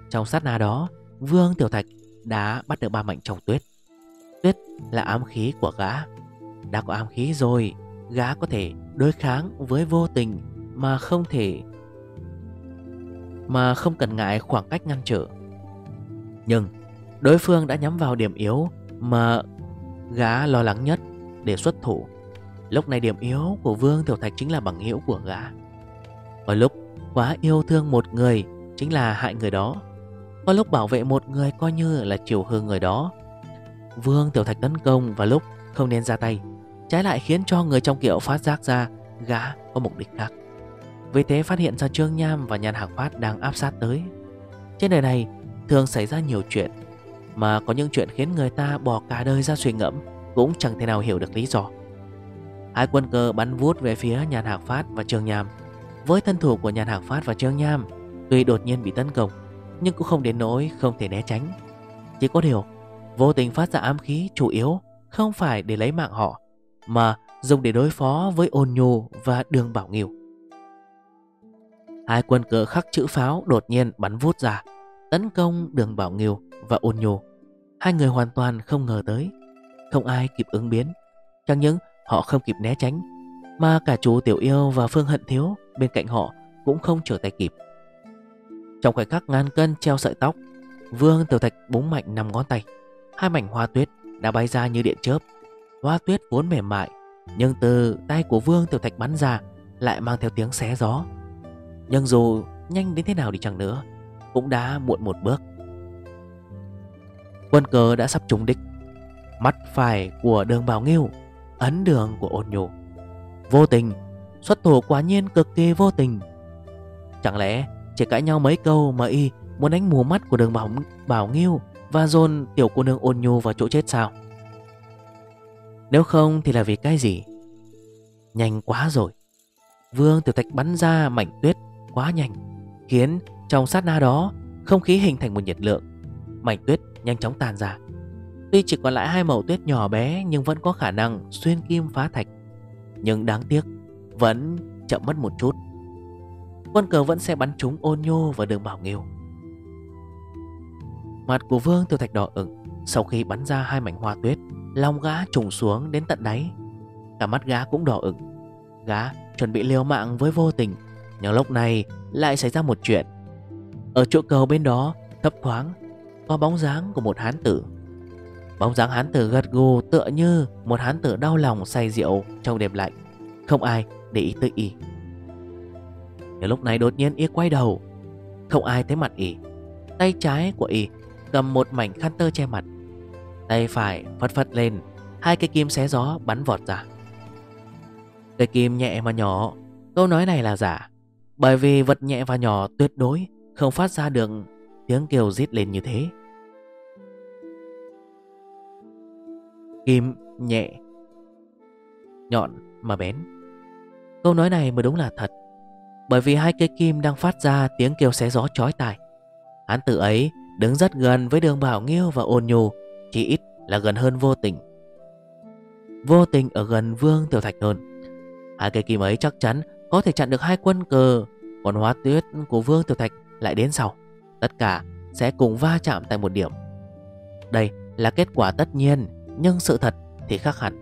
Trong sát na đó Vương Tiểu Thạch đã bắt được ba mệnh trong tuyết Tuyết là ám khí của gã Đã có ám khí rồi, Gã có thể đối kháng với vô tình Mà không thể, mà không cần ngại khoảng cách ngăn trở. Nhưng đối phương đã nhắm vào điểm yếu mà gã lo lắng nhất để xuất thủ. Lúc này điểm yếu của Vương Tiểu Thạch chính là bằng hữu của gã. ở lúc quá yêu thương một người chính là hại người đó. Có lúc bảo vệ một người coi như là chiều hương người đó. Vương Tiểu Thạch tấn công và lúc không nên ra tay. Trái lại khiến cho người trong kiệu phát giác ra gã có mục đích khác. Vì thế phát hiện ra Trương Nham và Nhan Hạc Phát đang áp sát tới Trên đời này thường xảy ra nhiều chuyện, Mà có những chuyện khiến người ta bỏ cả đời ra suy ngẫm, Cũng chẳng thể nào hiểu được lý do Hai quân cờ bắn vút về phía Nhan Hạc Phát và Trương Nham Với thân thủ của Nhan Hạc Phát và Trương Nham, Tuy đột nhiên bị tấn công nhưng cũng không đến nỗi không thể né tránh. Chỉ có điều, Vô tình phát ra ám khí chủ yếu Không phải để lấy mạng họ, Mà dùng để đối phó với ôn nhu và đường bảo nghiêu Hai quân cờ khắc chữ pháo đột nhiên bắn vút ra, Tấn công đường bảo nghiêu và ôn nhu. Hai người hoàn toàn không ngờ tới, Không ai kịp ứng biến. Chẳng những họ không kịp né tránh, Mà cả chú Tiểu Yêu và Phương Hận Thiếu Bên cạnh họ cũng không trở tay kịp. Trong khoảnh khắc ngàn cân treo sợi tóc, Vương Tiểu Thạch búng mạnh năm ngón tay. Hai mảnh hoa tuyết đã bay ra như điện chớp. Hoa tuyết vốn mềm mại, Nhưng từ tay của Vương Tiểu Thạch bắn ra Lại mang theo tiếng xé gió. Nhưng dù nhanh đến thế nào đi chẳng nữa, Cũng đã muộn một bước. Quân cờ đã sắp trúng đích. Mắt phải của đường bào Nghiêu Ấn đường của ôn nhủ Vô tình, Xuất thủ quả nhiên cực kỳ vô tình. Chẳng lẽ chỉ cãi nhau mấy câu mà y muốn đánh mù mắt của đường Bảo, Bảo Nghiêu Và dồn tiểu cô nương ôn nhu vào chỗ chết sao? Nếu không thì là vì cái gì? Nhanh quá rồi. Vương tiểu thạch bắn ra mảnh tuyết quá nhanh Khiến trong sát na đó Không khí hình thành một nhiệt lượng. Mảnh tuyết nhanh chóng tàn ra. Tuy chỉ còn lại hai mẩu tuyết nhỏ bé Nhưng vẫn có khả năng xuyên kim phá thạch. Nhưng đáng tiếc Vẫn chậm mất một chút. Quân cờ vẫn sẽ bắn trúng ôn nhô và đường bảo nghiêu Mặt của Vương Tiêu Thạch đỏ ửng, Sau khi bắn ra hai mảnh hoa tuyết Lòng gã trùng xuống đến tận đáy. Cả mắt gã cũng đỏ ửng. Gã chuẩn bị liều mạng với vô tình, Nhưng lúc này lại xảy ra một chuyện. Ở chỗ cầu bên đó, Thấp thoáng, Có bóng dáng của một hán tử. Bóng dáng hán tử gật gù tựa như Một hán tử đau lòng say rượu trong đêm lạnh. Không ai để ý tới ý. Nhưng lúc này đột nhiên y quay đầu. Không ai thấy mặt y. Tay trái của y cầm một mảnh khăn tơ che mặt. Tay phải phật phật lên, Hai cây kim xé gió bắn vọt ra. Cây kim nhẹ mà nhỏ. Câu nói này là giả, Bởi vì vật nhẹ và nhỏ tuyệt đối Không phát ra được tiếng kêu rít lên như thế. Kim nhẹ, Nhọn mà bén. Câu nói này mới đúng là thật. Bởi vì hai cây kim đang phát ra tiếng kêu xé gió chói tai. Hắn tử ấy đứng rất gần với đường Bảo Nghiêu và ôn nhu, Chỉ ít là gần hơn vô tình. Vô tình ở gần Vương Tiểu Thạch hơn. Hai cây kim ấy chắc chắn có thể chặn được hai quân cờ, Còn hóa tuyết của Vương Tiểu Thạch lại đến sau. Tất cả sẽ cùng va chạm tại một điểm. Đây là kết quả tất nhiên, Nhưng sự thật thì khác hẳn.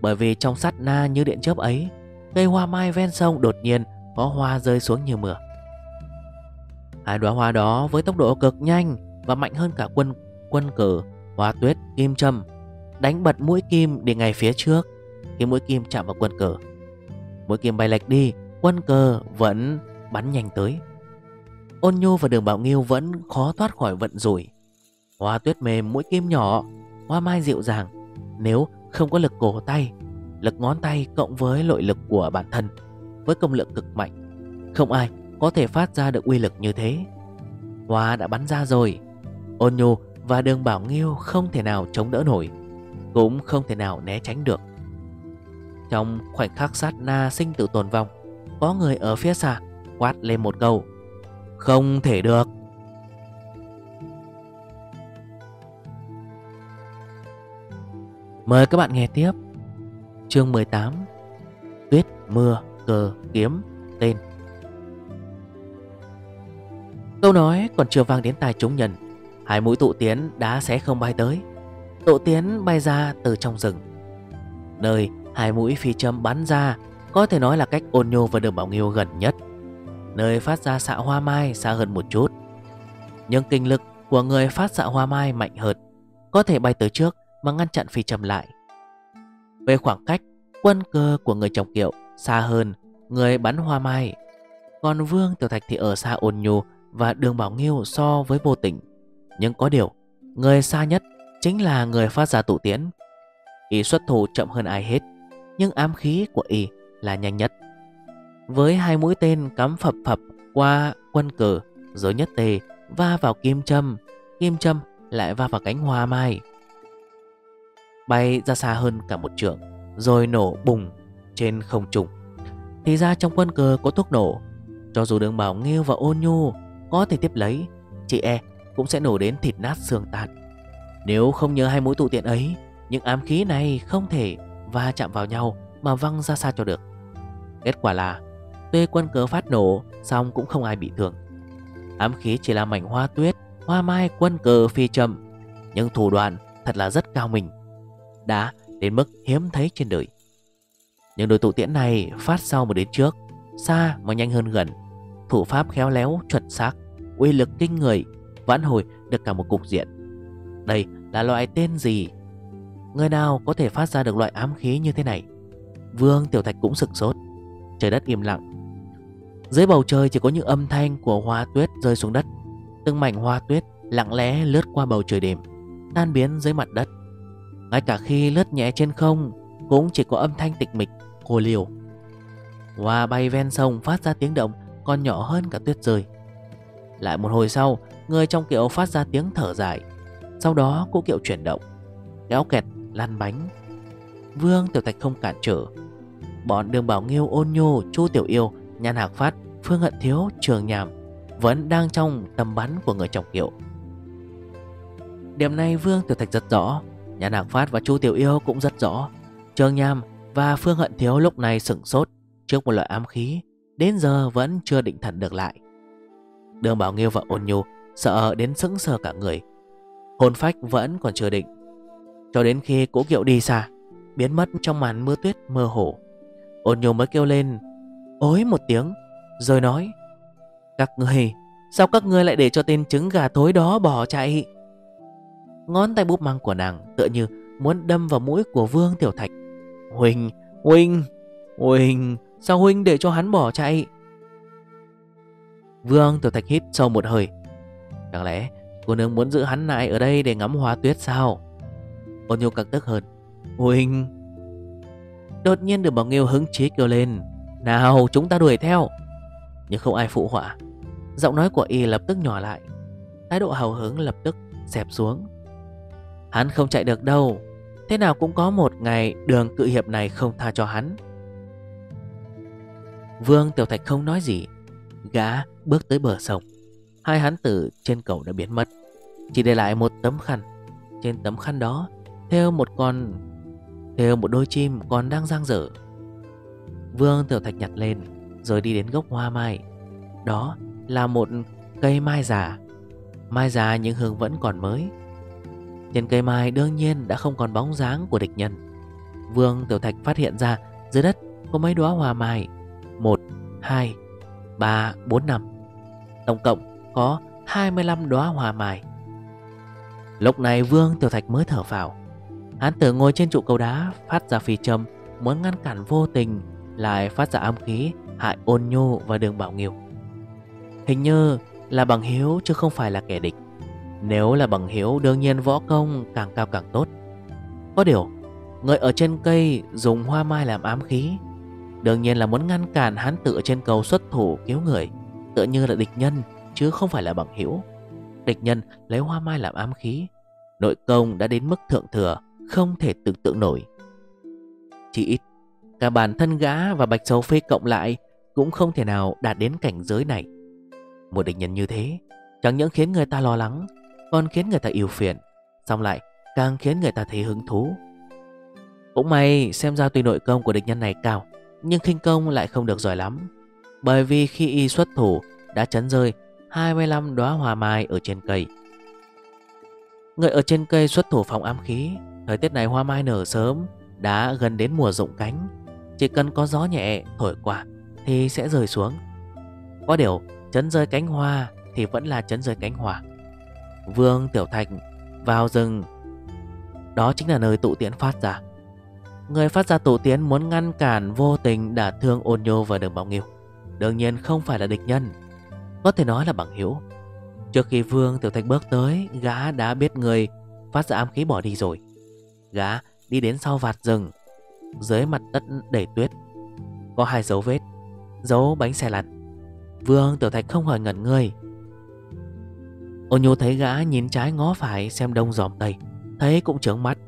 Bởi vì trong sát na như điện chớp ấy, Cây hoa mai ven sông đột nhiên có hoa rơi xuống như mưa. Hai đóa hoa đó với tốc độ cực nhanh Và mạnh hơn cả quân quân cờ Hoa tuyết, kim châm Đánh bật mũi kim đi ngay phía trước. Khi mũi kim chạm vào quân cờ Mũi kim bay lệch đi Quân cờ vẫn bắn nhanh tới. Ôn nhu và đường bảo nghiêu vẫn khó thoát khỏi vận rủi. Hoa tuyết mềm mũi kim nhỏ Hoa mai dịu dàng. Nếu không có lực cổ tay Lực ngón tay cộng với nội lực của bản thân với công lượng cực mạnh. Không ai có thể phát ra được uy lực như thế. Hoa đã bắn ra rồi. Ôn nhu và đường bảo nghiêu không thể nào chống đỡ nổi Cũng không thể nào né tránh được. Trong khoảnh khắc sát na sinh tử tồn vong Có người ở phía xa quát lên một câu Không thể được. Mời các bạn nghe tiếp. Chương 18 Tuyết, mưa, cờ, kiếm, tên. Câu nói còn chưa vang đến tai chúng nhân Hai mũi tụ tiến đã sẽ không bay tới. Tụ tiến bay ra từ trong rừng. Nơi hai mũi phi châm bắn ra Có thể nói là cách ôn nhô và đường bảo nghiêu gần nhất. Nơi phát ra xạ hoa mai xa hơn một chút. Nhưng kinh lực của người phát xạ hoa mai mạnh hơn Có thể bay tới trước mà ngăn chặn phi châm lại. Về khoảng cách Quân cơ của người trồng kiệu xa hơn, người bắn hoa mai. Còn Vương Tiểu Thạch thì ở xa ồn nhu và đường bảo nghiêu so với vô tình. Nhưng có điều, Người xa nhất chính là người phát ra tụ tiễn. Y xuất thủ chậm hơn ai hết, Nhưng ám khí của Y là nhanh nhất. Với hai mũi tên cắm phập phập qua quân cờ, Rồi nhất tề va vào kim châm Kim châm lại va vào cánh hoa mai. Bay ra xa hơn cả một trường Rồi nổ bùng trên không trung. Thì ra trong quân cờ có thuốc nổ. Cho dù đường bảo nghêu và ôn nhu, có thể tiếp lấy, Chị e cũng sẽ nổ đến thịt nát xương tan. Nếu không nhớ hai mũi tụ tiện ấy, Những ám khí này không thể va chạm vào nhau Mà văng ra xa cho được. Kết quả là, Tuy quân cớ phát nổ Xong cũng không ai bị thương. Ám khí chỉ là mảnh hoa tuyết, Hoa mai quân cờ phi châm Nhưng thủ đoạn thật là rất cao mình, Đã đến mức hiếm thấy trên đời. Nhưng đôi tụ tiễn này phát sau mà đến trước Xa mà nhanh hơn gần. Thủ pháp khéo léo chuẩn xác uy lực kinh người Vãn hồi được cả một cục diện. Đây là loại tên gì? Người nào có thể phát ra được loại ám khí như thế này? Vương Tiểu Thạch cũng sực sốt. Trời đất im lặng. Dưới bầu trời chỉ có những âm thanh của hoa tuyết rơi xuống đất. Từng mảnh hoa tuyết lặng lẽ lướt qua bầu trời đêm Tan biến dưới mặt đất. Ngay cả khi lướt nhẹ trên không Cũng chỉ có âm thanh tịch mịch, cô liều. Hoa bay ven sông phát ra tiếng động Còn nhỏ hơn cả tuyết rơi. Lại một hồi sau, Người trong kiệu phát ra tiếng thở dài. Sau đó, cỗ kiệu chuyển động, Kéo kẹt, lăn bánh. Vương Tiểu Thạch không cản trở. Bọn đường bảo nghiêu, ôn nhô, Chu Tiểu Yêu, Nhan Hạc Phát, Phương Hận Thiếu, Trường Nhàm Vẫn đang trong tầm bắn của người trong kiệu. Điểm này Vương Tiểu Thạch rất rõ, Nhan Hạc Phát và Chu Tiểu Yêu cũng rất rõ. Trường Nham và Phương Hận Thiếu lúc này sửng sốt Trước một loại ám khí, Đến giờ vẫn chưa định thần được lại. Đường Bảo Nghiêu và Ôn Nhu Sợ đến sững sờ cả người. Hồn phách vẫn còn chưa định. Cho đến khi cố kiệu đi xa, Biến mất trong màn mưa tuyết mơ hồ, Ôn Nhu mới kêu lên Ối một tiếng, Rồi nói, Các người Sao các người lại để cho tên trứng gà thối đó bỏ chạy? Ngón tay búp măng của nàng Tựa như muốn đâm vào mũi của Vương Tiểu Thạch. Huynh, Huynh, Huynh, Sao Huynh để cho hắn bỏ chạy? Vương Tiểu Thạch hít sâu một hơi. Chẳng lẽ cô nương muốn giữ hắn lại ở đây để ngắm hoa tuyết sao? Ôn nhu càng tức hơn. Huynh Đột nhiên được bảo nghiêu hứng chí kêu lên. Nào chúng ta đuổi theo. Nhưng không ai phụ họa. Giọng nói của y lập tức nhỏ lại. Thái độ hào hứng lập tức xẹp xuống. Hắn không chạy được đâu. Thế nào cũng có một ngày đường cự hiệp này không tha cho hắn. Vương Tiểu Thạch không nói gì. Gã bước tới bờ sông. Hai hắn tử trên cầu đã biến mất. Chỉ để lại một tấm khăn. Trên tấm khăn đó, Theo một con, Theo một đôi chim còn đang giang dở. Vương Tiểu Thạch nhặt lên, Rồi đi đến gốc hoa mai. Đó là một cây mai già. Mai già những hương vẫn còn mới. Trên cây mai đương nhiên đã không còn bóng dáng của địch nhân. Vương Tiểu Thạch phát hiện ra Dưới đất có mấy đóa hoa mai. 1, 2, 3, 4, 5 Tổng cộng có 25 đóa hoa mai. Lúc này Vương Tiểu Thạch mới thở phào. Hán tử ngồi trên trụ cầu đá Phát ra phi châm Muốn ngăn cản vô tình Lại phát ra âm khí Hại ôn nhu và đường bảo nghiêu. Hình như là bằng hiếu chứ không phải là kẻ địch. Nếu là bằng hiếu, đương nhiên võ công càng cao càng tốt. Có điều, Người ở trên cây dùng hoa mai làm ám khí. Đương nhiên là muốn ngăn cản hắn tự trên cầu xuất thủ cứu người, Tựa như là địch nhân, chứ không phải là bằng hữu Địch nhân lấy hoa mai làm ám khí, Nội công đã đến mức thượng thừa, Không thể tưởng tượng nổi. Chỉ ít, Cả bản thân gã và bạch sầu phê cộng lại Cũng không thể nào đạt đến cảnh giới này. Một địch nhân như thế, Chẳng những khiến người ta lo lắng còn khiến người ta yêu phiền. Xong lại, càng khiến người ta thấy hứng thú. Cũng may, xem ra tuy nội công của địch nhân này cao, Nhưng khinh công lại không được giỏi lắm. Bởi vì khi y xuất thủ, Đã chấn rơi 25 đóa hoa mai ở trên cây. Người ở trên cây xuất thủ phòng ám khí, Thời tiết này hoa mai nở sớm, Đã gần đến mùa rụng cánh. Chỉ cần có gió nhẹ, thổi qua, Thì sẽ rơi xuống. Có điều, chấn rơi cánh hoa Thì vẫn là chấn rơi cánh hoa. Vương Tiểu Thạch vào rừng. Đó chính là nơi tụ tiễn phát ra. Người phát ra tụ tiễn muốn ngăn cản vô tình đả thương ôn nhô và đường bóng nghiêu. Đương nhiên không phải là địch nhân, có thể nói là bằng hữu. Trước khi Vương Tiểu Thạch bước tới, Gã đã biết người phát ra ám khí bỏ đi rồi. Gã đi đến sau vạt rừng, Dưới mặt đất đầy tuyết, Có hai dấu vết, Dấu bánh xe lăn. Vương Tiểu Thạch không hỏi ngẩn người Ô nhu thấy gã nhìn trái ngó phải Xem đông giòm tây Thấy cũng trướng mắt.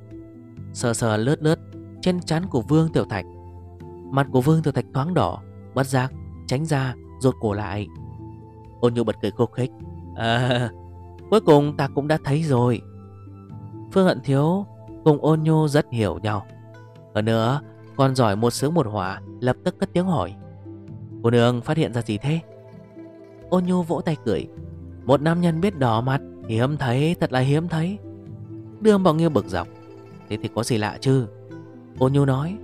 Sờ sờ lướt lướt, Trên chán của Vương Tiểu Thạch. Mặt của Vương Tiểu Thạch thoáng đỏ, Bất giác, tránh ra rột cổ lại. Ôn nhu bật cười khô khích. À Cuối cùng ta cũng đã thấy rồi. Phương Hận Thiếu cùng ôn nhu rất hiểu nhau. Hơn nữa còn giỏi một sướng một hỏa Lập tức cất tiếng hỏi. Cô nương phát hiện ra gì thế? Ôn nhu vỗ tay cười. Một nam nhân biết đỏ mặt, Hiếm thấy, thật là hiếm thấy. Đường Bảo Nghiêu bực dọc. Thế thì có gì lạ chứ? Ôn nhu nói,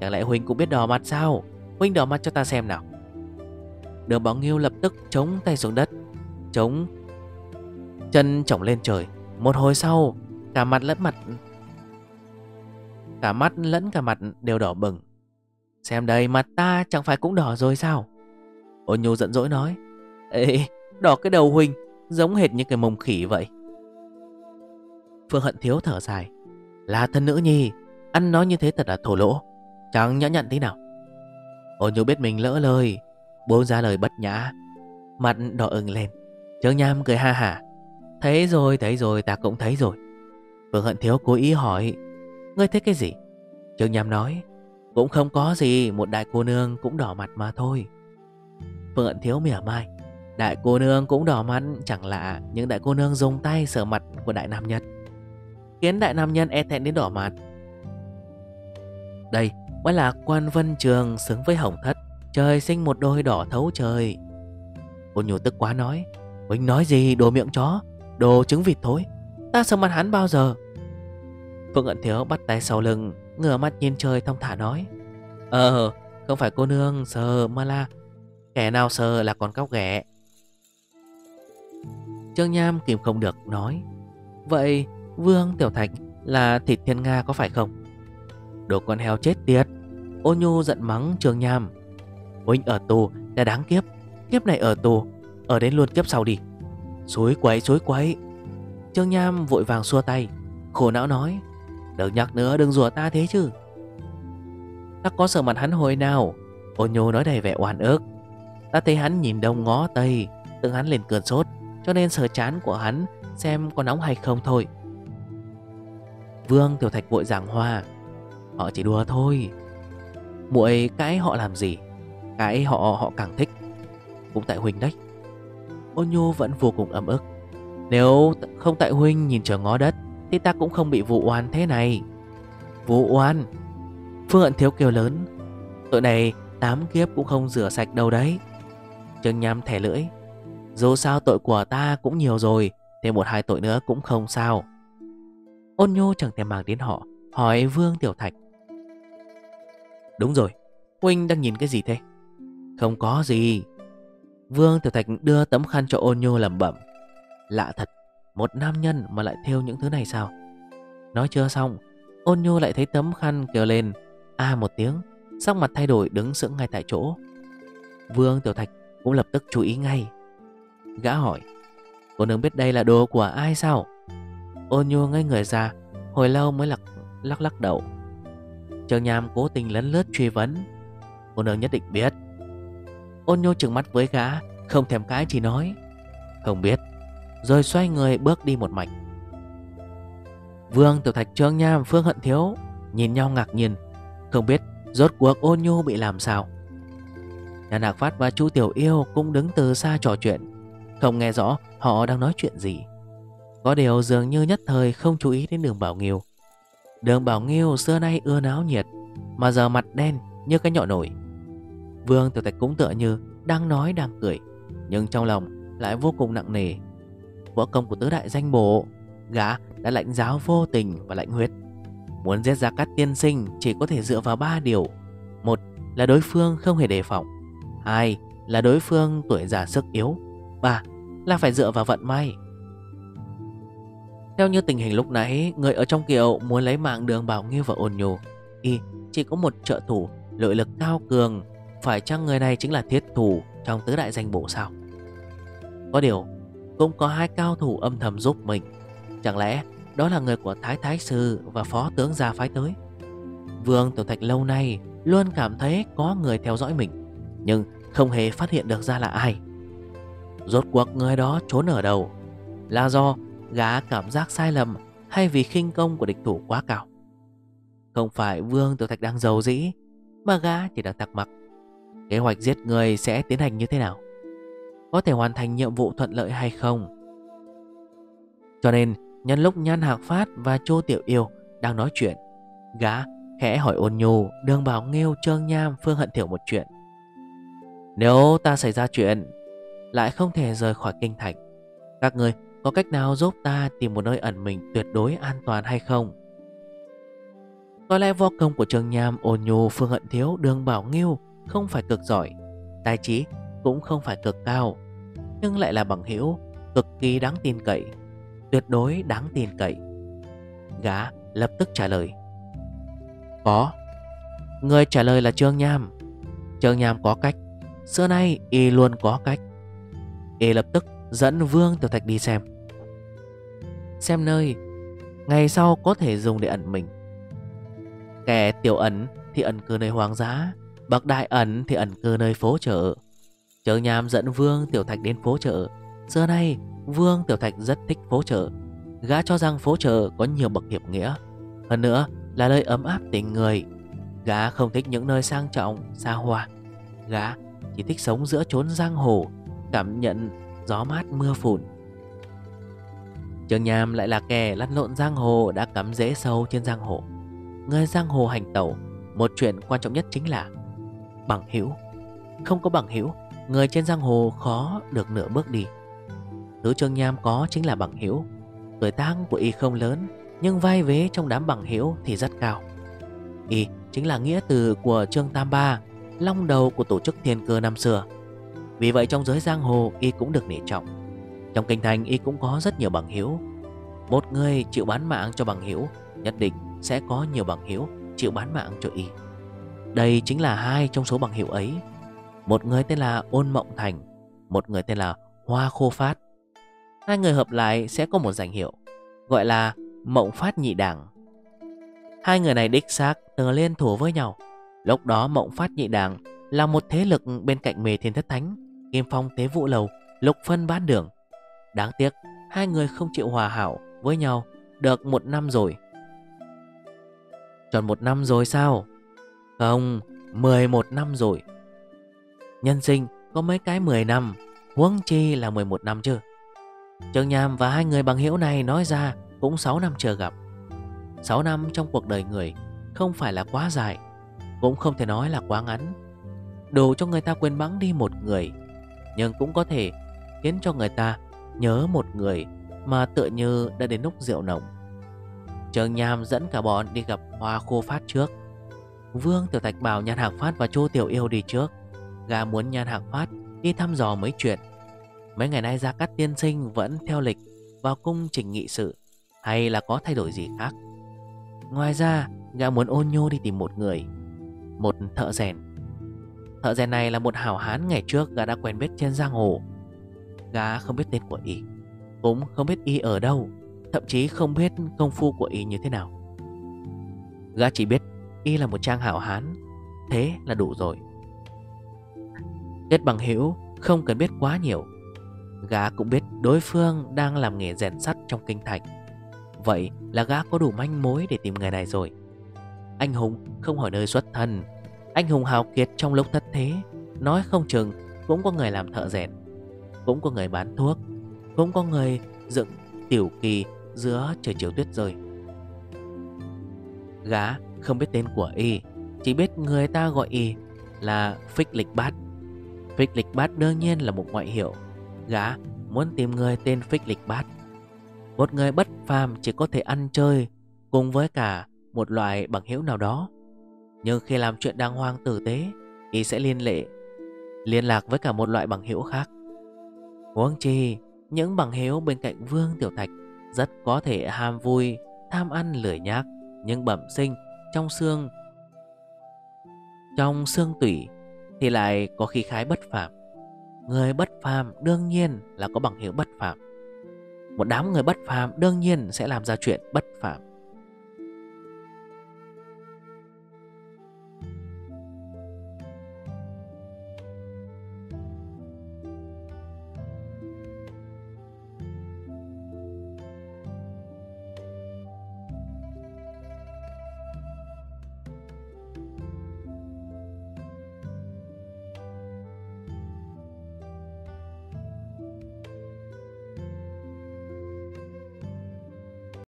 Chẳng lẽ Huynh cũng biết đỏ mặt sao? Huynh đỏ mặt cho ta xem nào. Đường Bảo Nghiêu lập tức chống tay xuống đất. Chống. Chân trỏng lên trời. Một hồi sau, Cả mặt lẫn mặt, Cả mắt lẫn cả mặt đều đỏ bừng. Xem đây, mặt ta chẳng phải cũng đỏ rồi sao? Ôn nhu giận dỗi nói, Ê đỏ cái đầu huynh Giống hệt như cái mông khỉ vậy. Phương Hận Thiếu thở dài. Là thân nữ nhi, Ăn nói như thế thật là thổ lỗ. Chẳng nhã nhận thế nào. Ôn nhu biết mình lỡ lời, Buông ra lời bất nhã. Mặt đỏ ửng lên. Trương Nham cười ha hả. Thấy rồi thấy rồi, ta cũng thấy rồi. Phương Hận Thiếu cố ý hỏi, Ngươi thấy cái gì? Trương Nham nói, Cũng không có gì, Một đại cô nương cũng đỏ mặt mà thôi. Phương Hận Thiếu mỉa mai. Đại cô nương cũng đỏ mặt, Chẳng lạ những đại cô nương dùng tay sờ mặt của đại nam nhân, Khiến đại nam nhân e thẹn đến đỏ mặt. Đây mới là quan vân trường xứng với hồng thất, Trời sinh một đôi đỏ thấu trời. Cô nhủ tức quá nói Huynh nói gì, đồ miệng chó, Đồ trứng vịt thối, Ta sợ mặt hắn bao giờ? Phương Ngận Thiếu bắt tay sau lưng, Ngửa mắt nhìn trời thông thả nói Ờ không phải cô nương sờ mà là, Kẻ nào sờ là con cóc ghẻ. Trương Nham kìm không được, nói, Vậy Vương Tiểu Thạch là thịt thiên Nga có phải không? Đồ con heo chết tiệt. Ô nhu giận mắng Trương Nham, Huynh ở tù đã đáng kiếp Kiếp này ở tù, Ở đến luôn kiếp sau đi. Suối quấy suối quấy. Trương Nham vội vàng xua tay, Khổ não nói, Đừng nhắc nữa, đừng rủa ta thế chứ. Ta có sợ mặt hắn hồi nào? Ô Nhu nói đầy vẻ oan ức. Ta thấy hắn nhìn đông ngó tây Tưởng hắn lên cơn sốt. Cho nên sờ chán của hắn Xem có nóng hay không thôi. Vương Tiểu Thạch vội giảng hòa, Họ chỉ đùa thôi. Muội cãi họ làm gì? Cãi họ họ càng thích. Cũng tại Huỳnh đấy. Ôn Nhu vẫn vô cùng ấm ức. Nếu không tại Huynh nhìn trở ngó đất, Thì ta cũng không bị vụ oan thế này. Vụ oan Phương Hận Thiếu kêu lớn, Tội này tám kiếp cũng không rửa sạch đâu đấy. Trương Nham thẻ lưỡi dù sao tội của ta cũng nhiều rồi, Thêm một hai tội nữa cũng không sao. Ôn nhô chẳng thèm màng đến họ, Hỏi Vương Tiểu Thạch. Đúng rồi, Huynh đang nhìn cái gì thế? Không có gì. Vương Tiểu Thạch đưa tấm khăn cho ôn nhô lẩm bẩm. Lạ thật, Một nam nhân mà lại theo những thứ này sao? Nói chưa xong, Ôn nhô lại thấy tấm khăn kêu lên, A một tiếng, Sắc mặt thay đổi đứng sững ngay tại chỗ. Vương Tiểu Thạch cũng lập tức chú ý ngay. Gã hỏi. Cô nương biết đây là đồ của ai sao? Ôn nhu ngay người ra, Hồi lâu mới lắc lắc lắc đầu. Trường Nham cố tình lấn lướt truy vấn. Cô nương nhất định biết. Ôn nhu trừng mắt với gã, Không thèm cãi chỉ nói. Không biết. Rồi xoay người bước đi một mạch. Vương Tiểu Thạch, Trương Nham, Phương Hận Thiếu Nhìn nhau ngạc nhiên. Không biết rốt cuộc ôn nhu bị làm sao. Nhà Nạc Phát và chú Tiểu Yêu Cũng đứng từ xa trò chuyện. Không nghe rõ họ đang nói chuyện gì. Có điều dường như nhất thời Không chú ý đến đường Bảo Nghiêu. Đường Bảo Nghiêu xưa nay ưa náo nhiệt, Mà giờ mặt đen như cái nhọ nổi. Vương Tiểu tạch cũng tựa như đang nói đang cười, Nhưng trong lòng lại vô cùng nặng nề. Võ công của tứ đại danh bộ, Gã đã lạnh giáo vô tình và lạnh huyết. Muốn giết ra các tiên sinh chỉ có thể dựa vào ba điều. Một là đối phương không hề đề phòng. Hai là đối phương tuổi già sức yếu. Ba là phải dựa vào vận may. Theo như tình hình lúc nãy, Người ở trong kiệu muốn lấy mạng đường Bảo Nghiêu và ôn nhô Y chỉ có một trợ thủ, Lợi lực cao cường. Phải chăng người này chính là thiết thủ Trong tứ đại danh bộ sao? Có điều, Cũng có hai cao thủ âm thầm giúp mình. Chẳng lẽ đó là người của Thái Thái Sư Và Phó Tướng Gia phái tới? Vương Tiểu Thạch lâu nay Luôn cảm thấy có người theo dõi mình, Nhưng không hề phát hiện được ra là ai. Rốt cuộc người đó trốn ở đâu? Là do gã cảm giác sai lầm Hay vì khinh công của địch thủ quá cao? Không phải Vương Tiểu Thạch đang giàu dĩ, Mà gã chỉ đang thắc mắc Kế hoạch giết người sẽ tiến hành như thế nào? Có thể hoàn thành nhiệm vụ thuận lợi hay không? Cho nên, nhân lúc Nhan Hạc Phát và Chu Tiểu Yêu đang nói chuyện, Gã khẽ hỏi ôn nhu Đường bảo nghêu trương nham Phương Hận Thiểu một chuyện. Nếu ta xảy ra chuyện lại không thể rời khỏi kinh thành Các người có cách nào giúp ta tìm một nơi ẩn mình tuyệt đối an toàn hay không? Có lẽ võ công của Trương Nham, ôn nhu, Phương Hận Thiếu, Đường Bảo Nghiêu không phải cực giỏi, tài trí cũng không phải cực cao, nhưng lại là bằng hữu cực kỳ đáng tin cậy, tuyệt đối đáng tin cậy. Gã lập tức trả lời. Có. Người trả lời là Trương Nham. Trương Nham có cách, xưa nay y luôn có cách. Y lập tức dẫn Vương Tiểu Thạch đi xem. Xem nơi Ngày sau có thể dùng để ẩn mình. Kẻ tiểu ẩn thì ẩn cư nơi hoang dã Bậc đại ẩn thì ẩn cư nơi phố chợ. Chớ nhàm dẫn Vương Tiểu Thạch đến phố chợ. Xưa nay Vương Tiểu Thạch rất thích phố chợ Gã cho rằng phố chợ có nhiều bậc hiệp nghĩa. Hơn nữa là nơi ấm áp tình người. Gã không thích những nơi sang trọng, xa hoa. Gã chỉ thích sống giữa chốn giang hồ Cảm nhận gió mát mưa phùn Trường Nham lại là kẻ lăn lộn giang hồ đã cắm rễ sâu trên giang hồ. Người giang hồ hành tẩu, một chuyện quan trọng nhất chính là bằng hữu. Không có bằng hữu, người trên giang hồ khó được nửa bước đi. Thứ Trương Nham có chính là bằng hữu. Tuổi tác của y không lớn, nhưng vai vế trong đám bằng hữu thì rất cao. Y chính là nghĩa từ của Trương Tam Ba, long đầu của tổ chức thiên cơ năm xưa. Vì vậy trong giới giang hồ, y cũng được nể trọng. Trong kinh thành, y cũng có rất nhiều bằng hữu. Một người chịu bán mạng cho bằng hữu, Nhất định sẽ có nhiều bằng hữu chịu bán mạng cho y. Đây chính là hai trong số bằng hữu ấy. Một người tên là Ôn Mộng Thành, Một người tên là Hoa Khô Phát. Hai người hợp lại sẽ có một danh hiệu, Gọi là Mộng Phát Nhị Đảng. Hai người này đích xác từng liên thủ với nhau. Lúc đó Mộng Phát Nhị Đảng Là một thế lực bên cạnh mề thiên thất thánh. Kim Phong Tế Vũ Lầu, Lục Phân Bán Đường. Đáng tiếc, Hai người không chịu hòa hảo với nhau, Được một năm rồi. Tròn một năm rồi sao? Không 11 năm rồi. Nhân sinh có mấy cái 10 năm, Huống chi là 11 năm chứ. Trương Nham và hai người bằng hữu này nói ra Cũng 6 năm chưa gặp. 6 năm trong cuộc đời người Không phải là quá dài, Cũng không thể nói là quá ngắn. Đủ cho người ta quên bẵng đi một người nhưng cũng có thể khiến cho người ta Nhớ một người mà tựa như đã đến lúc rượu nồng. Trường Nham dẫn cả bọn đi gặp Hoa Khô Phát trước. Vương Tiểu Thạch bảo Nhan Hạc Phát và Chu Tiểu Yêu đi trước. Gà muốn Nhan Hạc Phát đi thăm dò mấy chuyện. Mấy ngày nay Gia Cát Tiên Sinh vẫn theo lịch vào cung trình nghị sự, Hay là có thay đổi gì khác? Ngoài ra, gã muốn ôn nhô đi tìm một người, Một thợ rèn. Thợ rèn này là một hảo hán ngày trước gã đã quen biết trên giang hồ. Gã không biết tên của y, Cũng không biết y ở đâu, Thậm chí không biết công phu của y như thế nào. Gã chỉ biết y là một trang hảo hán, Thế là đủ rồi. Kết bằng hữu, không cần biết quá nhiều. Gã cũng biết đối phương đang làm nghề rèn sắt trong kinh thành. Vậy là gã có đủ manh mối để tìm người này rồi. Anh Hùng không hỏi nơi xuất thân anh Hùng hào kiệt trong lúc thất thế, Nói không chừng cũng có người làm thợ rèn, cũng có người bán thuốc, Cũng có người dựng tiểu kỳ giữa trời chiều tuyết rơi. Gã không biết tên của y, Chỉ biết người ta gọi y là Phích Lịch Bát. Phích Lịch Bát đương nhiên là một ngoại hiệu. Gã muốn tìm người tên Phích Lịch Bát. Một người bất phàm chỉ có thể ăn chơi Cùng với cả một loại bằng hữu nào đó. Nhưng khi làm chuyện đàng hoàng tử tế, Y sẽ liên lệ, Liên lạc với cả một loại bằng hữu khác. Huống chi, Những bằng hữu bên cạnh Vương Tiểu Thạch Rất có thể ham vui, Tham ăn lười nhác, Nhưng bẩm sinh trong xương Trong xương tủy Thì lại có khí khái bất phạm Người bất phàm đương nhiên là có bằng hữu bất phạm Một đám người bất phàm đương nhiên sẽ làm ra chuyện bất phạm